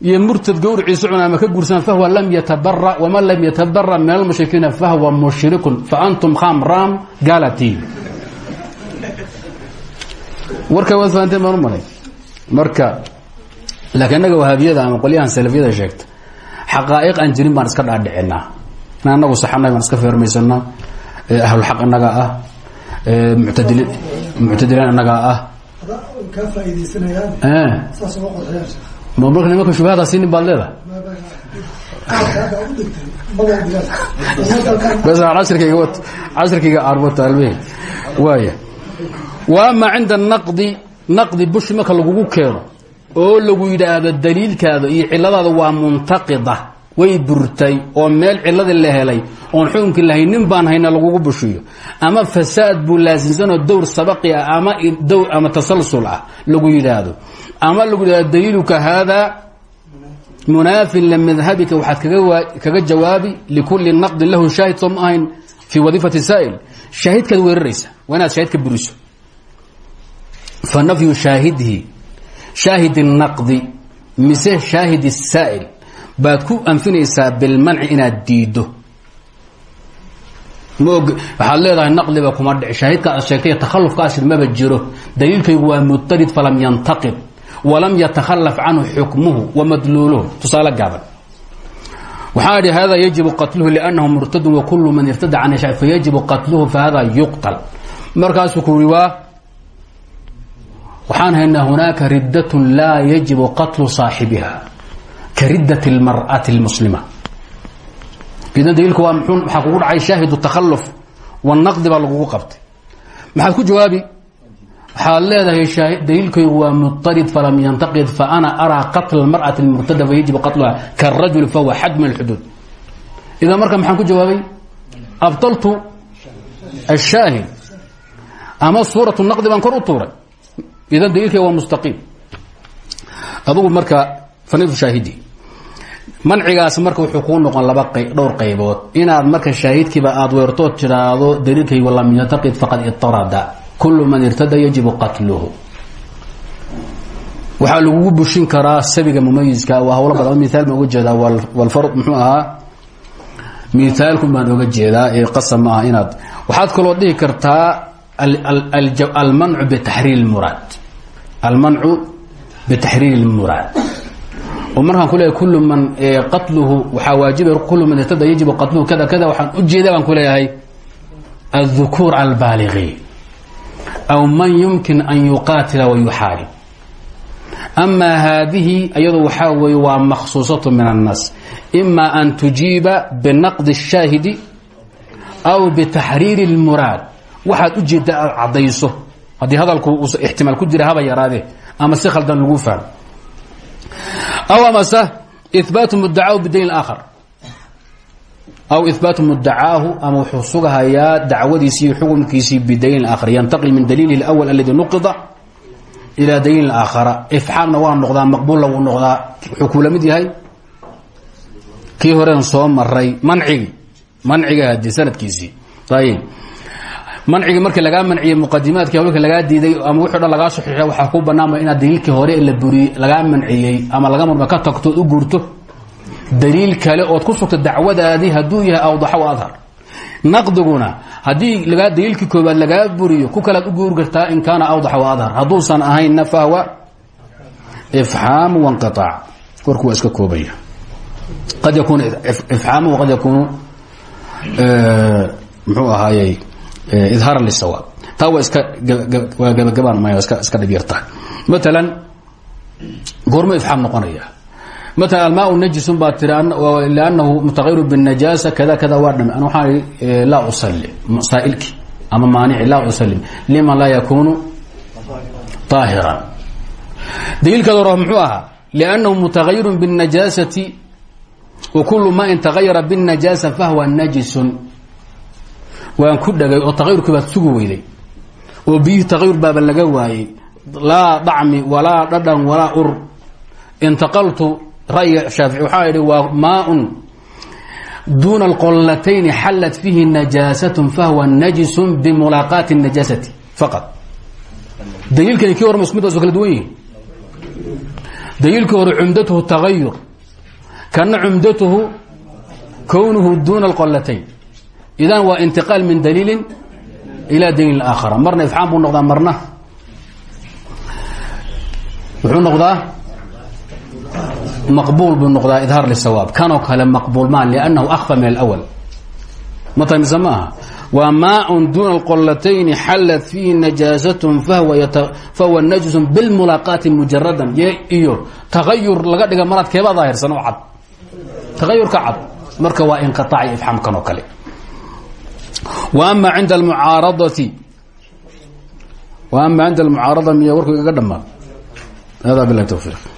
iyo murtad gowriciisa cuna ama ka guursan fahwa lam yatabara waman lam yatabara min almushrikiina fahwa mushrikun faantum khamram gaalatiin warka waad fahanteen baan u malay marka laakiin innaga wahaabiyada ama qolyahan salafiyada sheegta xaqaa'iq aan jirin baan iska dhaadhicinaa. In annagu saxanay baan iska feermaysanaa ahlulxaq innaga ah mutadili muctadiliin innagaa ah marka nimanka shubahada sinin baad leedahay cashirkayga arbotaalme waaya wa ama cinda naqdi naqdi bushi marka lagugu keeno oo lagu yidhaahdo daliilkaada iyo ciladaada waa muntaqida way burtay oo meel cilada la helay oon xukunkii lahayn nin baan hayna lagugu bushiyo ama fasaad buu laasimsanoo dowr sabaqi ah ama ama tasalsul ah lagu yidhaahdo ama lagu yidhahdo daliiluka haadaa munaafin limadhabika waxaad kaga jawaabi likulli naqdin lahu shaahid soo ma ahayn fii wadiifati saa'il shaahidkaad weeraraysa waa inaad shaahidka buriso fa nafyu shaahidihi shaahid الnaqdi mise shaahid الsaa'il baad ku anfinaysaa bilmanci inaad diiddo maog waxaad leedahay naqliba kuma dhici shaahidka aad sheegtay takhallufka ashir maba jiro daliilkaygu waa mutarid falam yantaqid walam yatakhalaf canhu xukmuhu wamadluuluhu tusaale gaaban. Waxaa idhi hada yajibu qatluhu liannahu murtadun wakulu man irtada can sha fayajibu qatluhu fahada yuqtal. Markaasuu ku uri waa waxaan haynaa hunaaka riddatun laa yajibu qatlu saaxibiha ka riddat اlmar'ati اlmuslima idan daliilku waa mxuu waxaa kugu dhacay shaahid takhalluf wanaqdi baa lagugu qabtay. Maxaad ku jawaabi waxaad leedahay daliilkaygu waa muطarid falam yantaqid faana araa qatla اlmarأaةi اlmurtada fayajibu qatluha kaالrajul fahuwa xad min اlxuduud idan marka maxaan ku jawaabay abطaltu الshaahid ama suuraة الnaqdi baan kor u tuuray idan daliilkayga waa mustaqiim adugu marka fanif shaahidi mancigaas marka wuxuu kuu noqon laba dhowr qaybood inaad marka shaahidkiiba aada weertood tiraahdo daliilkaygu lam yantaqid faqad iطarada kulu man irtada yajibu qatluhu waxaa lagugu bushin karaa sabiga mumayiska waa hawlo badan miaal baan uga jeedaa walfard muxuu ahaa miaalkun baan oga jeedaa ee qasam ma ah inaad waxaad kaloo dhihi kartaa almancu bitaxriir muraad almancu bitaxriir اlmuraad oo markaan ku leeyahay kullu man qatluhu waxaa waajiba kullu man irtada yajibu qatluhu kada kada waxaan ujeeda baan ku leeyahay الذkuur albaaligiin aw man yumkin an yuqaatila wayuxaarib ama haadihi iyadu waxaa weeye waa makhsuusaة min الnaas ima an tujiiba binaqdi الshaahidi aw bitaxriiri اlmuraad waxaad ujeedda aad caddayso haddii hadalku uusa ixtimaal ku jira haba yaraadee ama si khaldan lagu fahmo aw amase ihbaatu mudacaahu bidayn aakhar aw ihbaatu mudacaahu ama wuxuu sugahayaa dacwadiisii xukunkiisii bidayn aakhar yantaqil min daliilihi اlأwl aladi nuqida ilaa daliilin aakhara ifxaamna waa noqdaa maqbuulna wuu noqdaa. Wuxuu kuu la mid yahay? Kii horeen soo maray mancigii manciga haddii sanadkiisii. Ayib mancigii markii lagaa manciyey muqadimaadkii hawlka lagaa diiday ama wixi dhan lagaa saxiixa waxaa kuu banaanba inaad daliilkii hore la buriyey lagaa manciyey ama laga marba ka tagto ood u guurto daliil kale ood ku sugto dacwadaadii hadduu yahay awdaxo wa adhar. Naqdiguna haddii daliilkii koobaad lagaa buriyo ku kalead u guuri kartaa in kaana awdaxa wa adhar. Hadduusan ahaynna fahwa ifxaamu wanqiaac warku waa iska koobaya. Qad yakuunu ifxaamu waqad yakuunu muxuu ahaayey idhaaran lisawaab. Taa waa iska waa gabagabaan maya iska dhib yartahay maalan goorma ifxaam noqonaya maala almaa najisun baa tiri liannahu mutaqayiru bاnajaasa kada kada waa dhame an waxaan laa usalim saailki ama maanici laa usalim lima laa yakunu طaahiran daliilkaad hore muxuu ahaa liannahu mutagayiru bاnajaasati wa kulu ma in tagayara bاnajaasa fahwa najisun waan ku dhagay oo tagayurkii baad sugi weyday oo biyihii tagayur baaba laga waayey laa dacmi walaa dhadhan walaa ur intaqaltu ra'yiga shaafici waxaa idhi waa maaun duuna alqollatayni xallat fiihi najaasatun fahwa najisun bimulaaqaati najaasati. Faqad daliilkani kii hore masmidaas kala duwan yihiin daliilkii hore cumdatuhu tagayur kana cumdatuhu kownuhu duuna alqolatayn idan waa intiqaal min daliilin ilaa daliilin aakhara marna ifxaan buu noqdaa marna. Wuxuu noqdaa maqbuul buu noqdaa idhaar lisawaab kanoo kale maqbuul maa liannahu akfa min alأwl ma tahay mise ma aha? Waa maaun duuna alqollatayni xallat fiihi najaasatun fahuwa najisun bilmulaaqaati mujaradan iyo tagayur laga dhiga maraad keeba daahirsan oo cad. Tagayur ka cad. Marka waa inqiaac ifxaam kanoo kale. Wa ama cinda almucaaradati wa ama cinda almucaarada miya warku igaga dhamaa hada bilahi towfiiq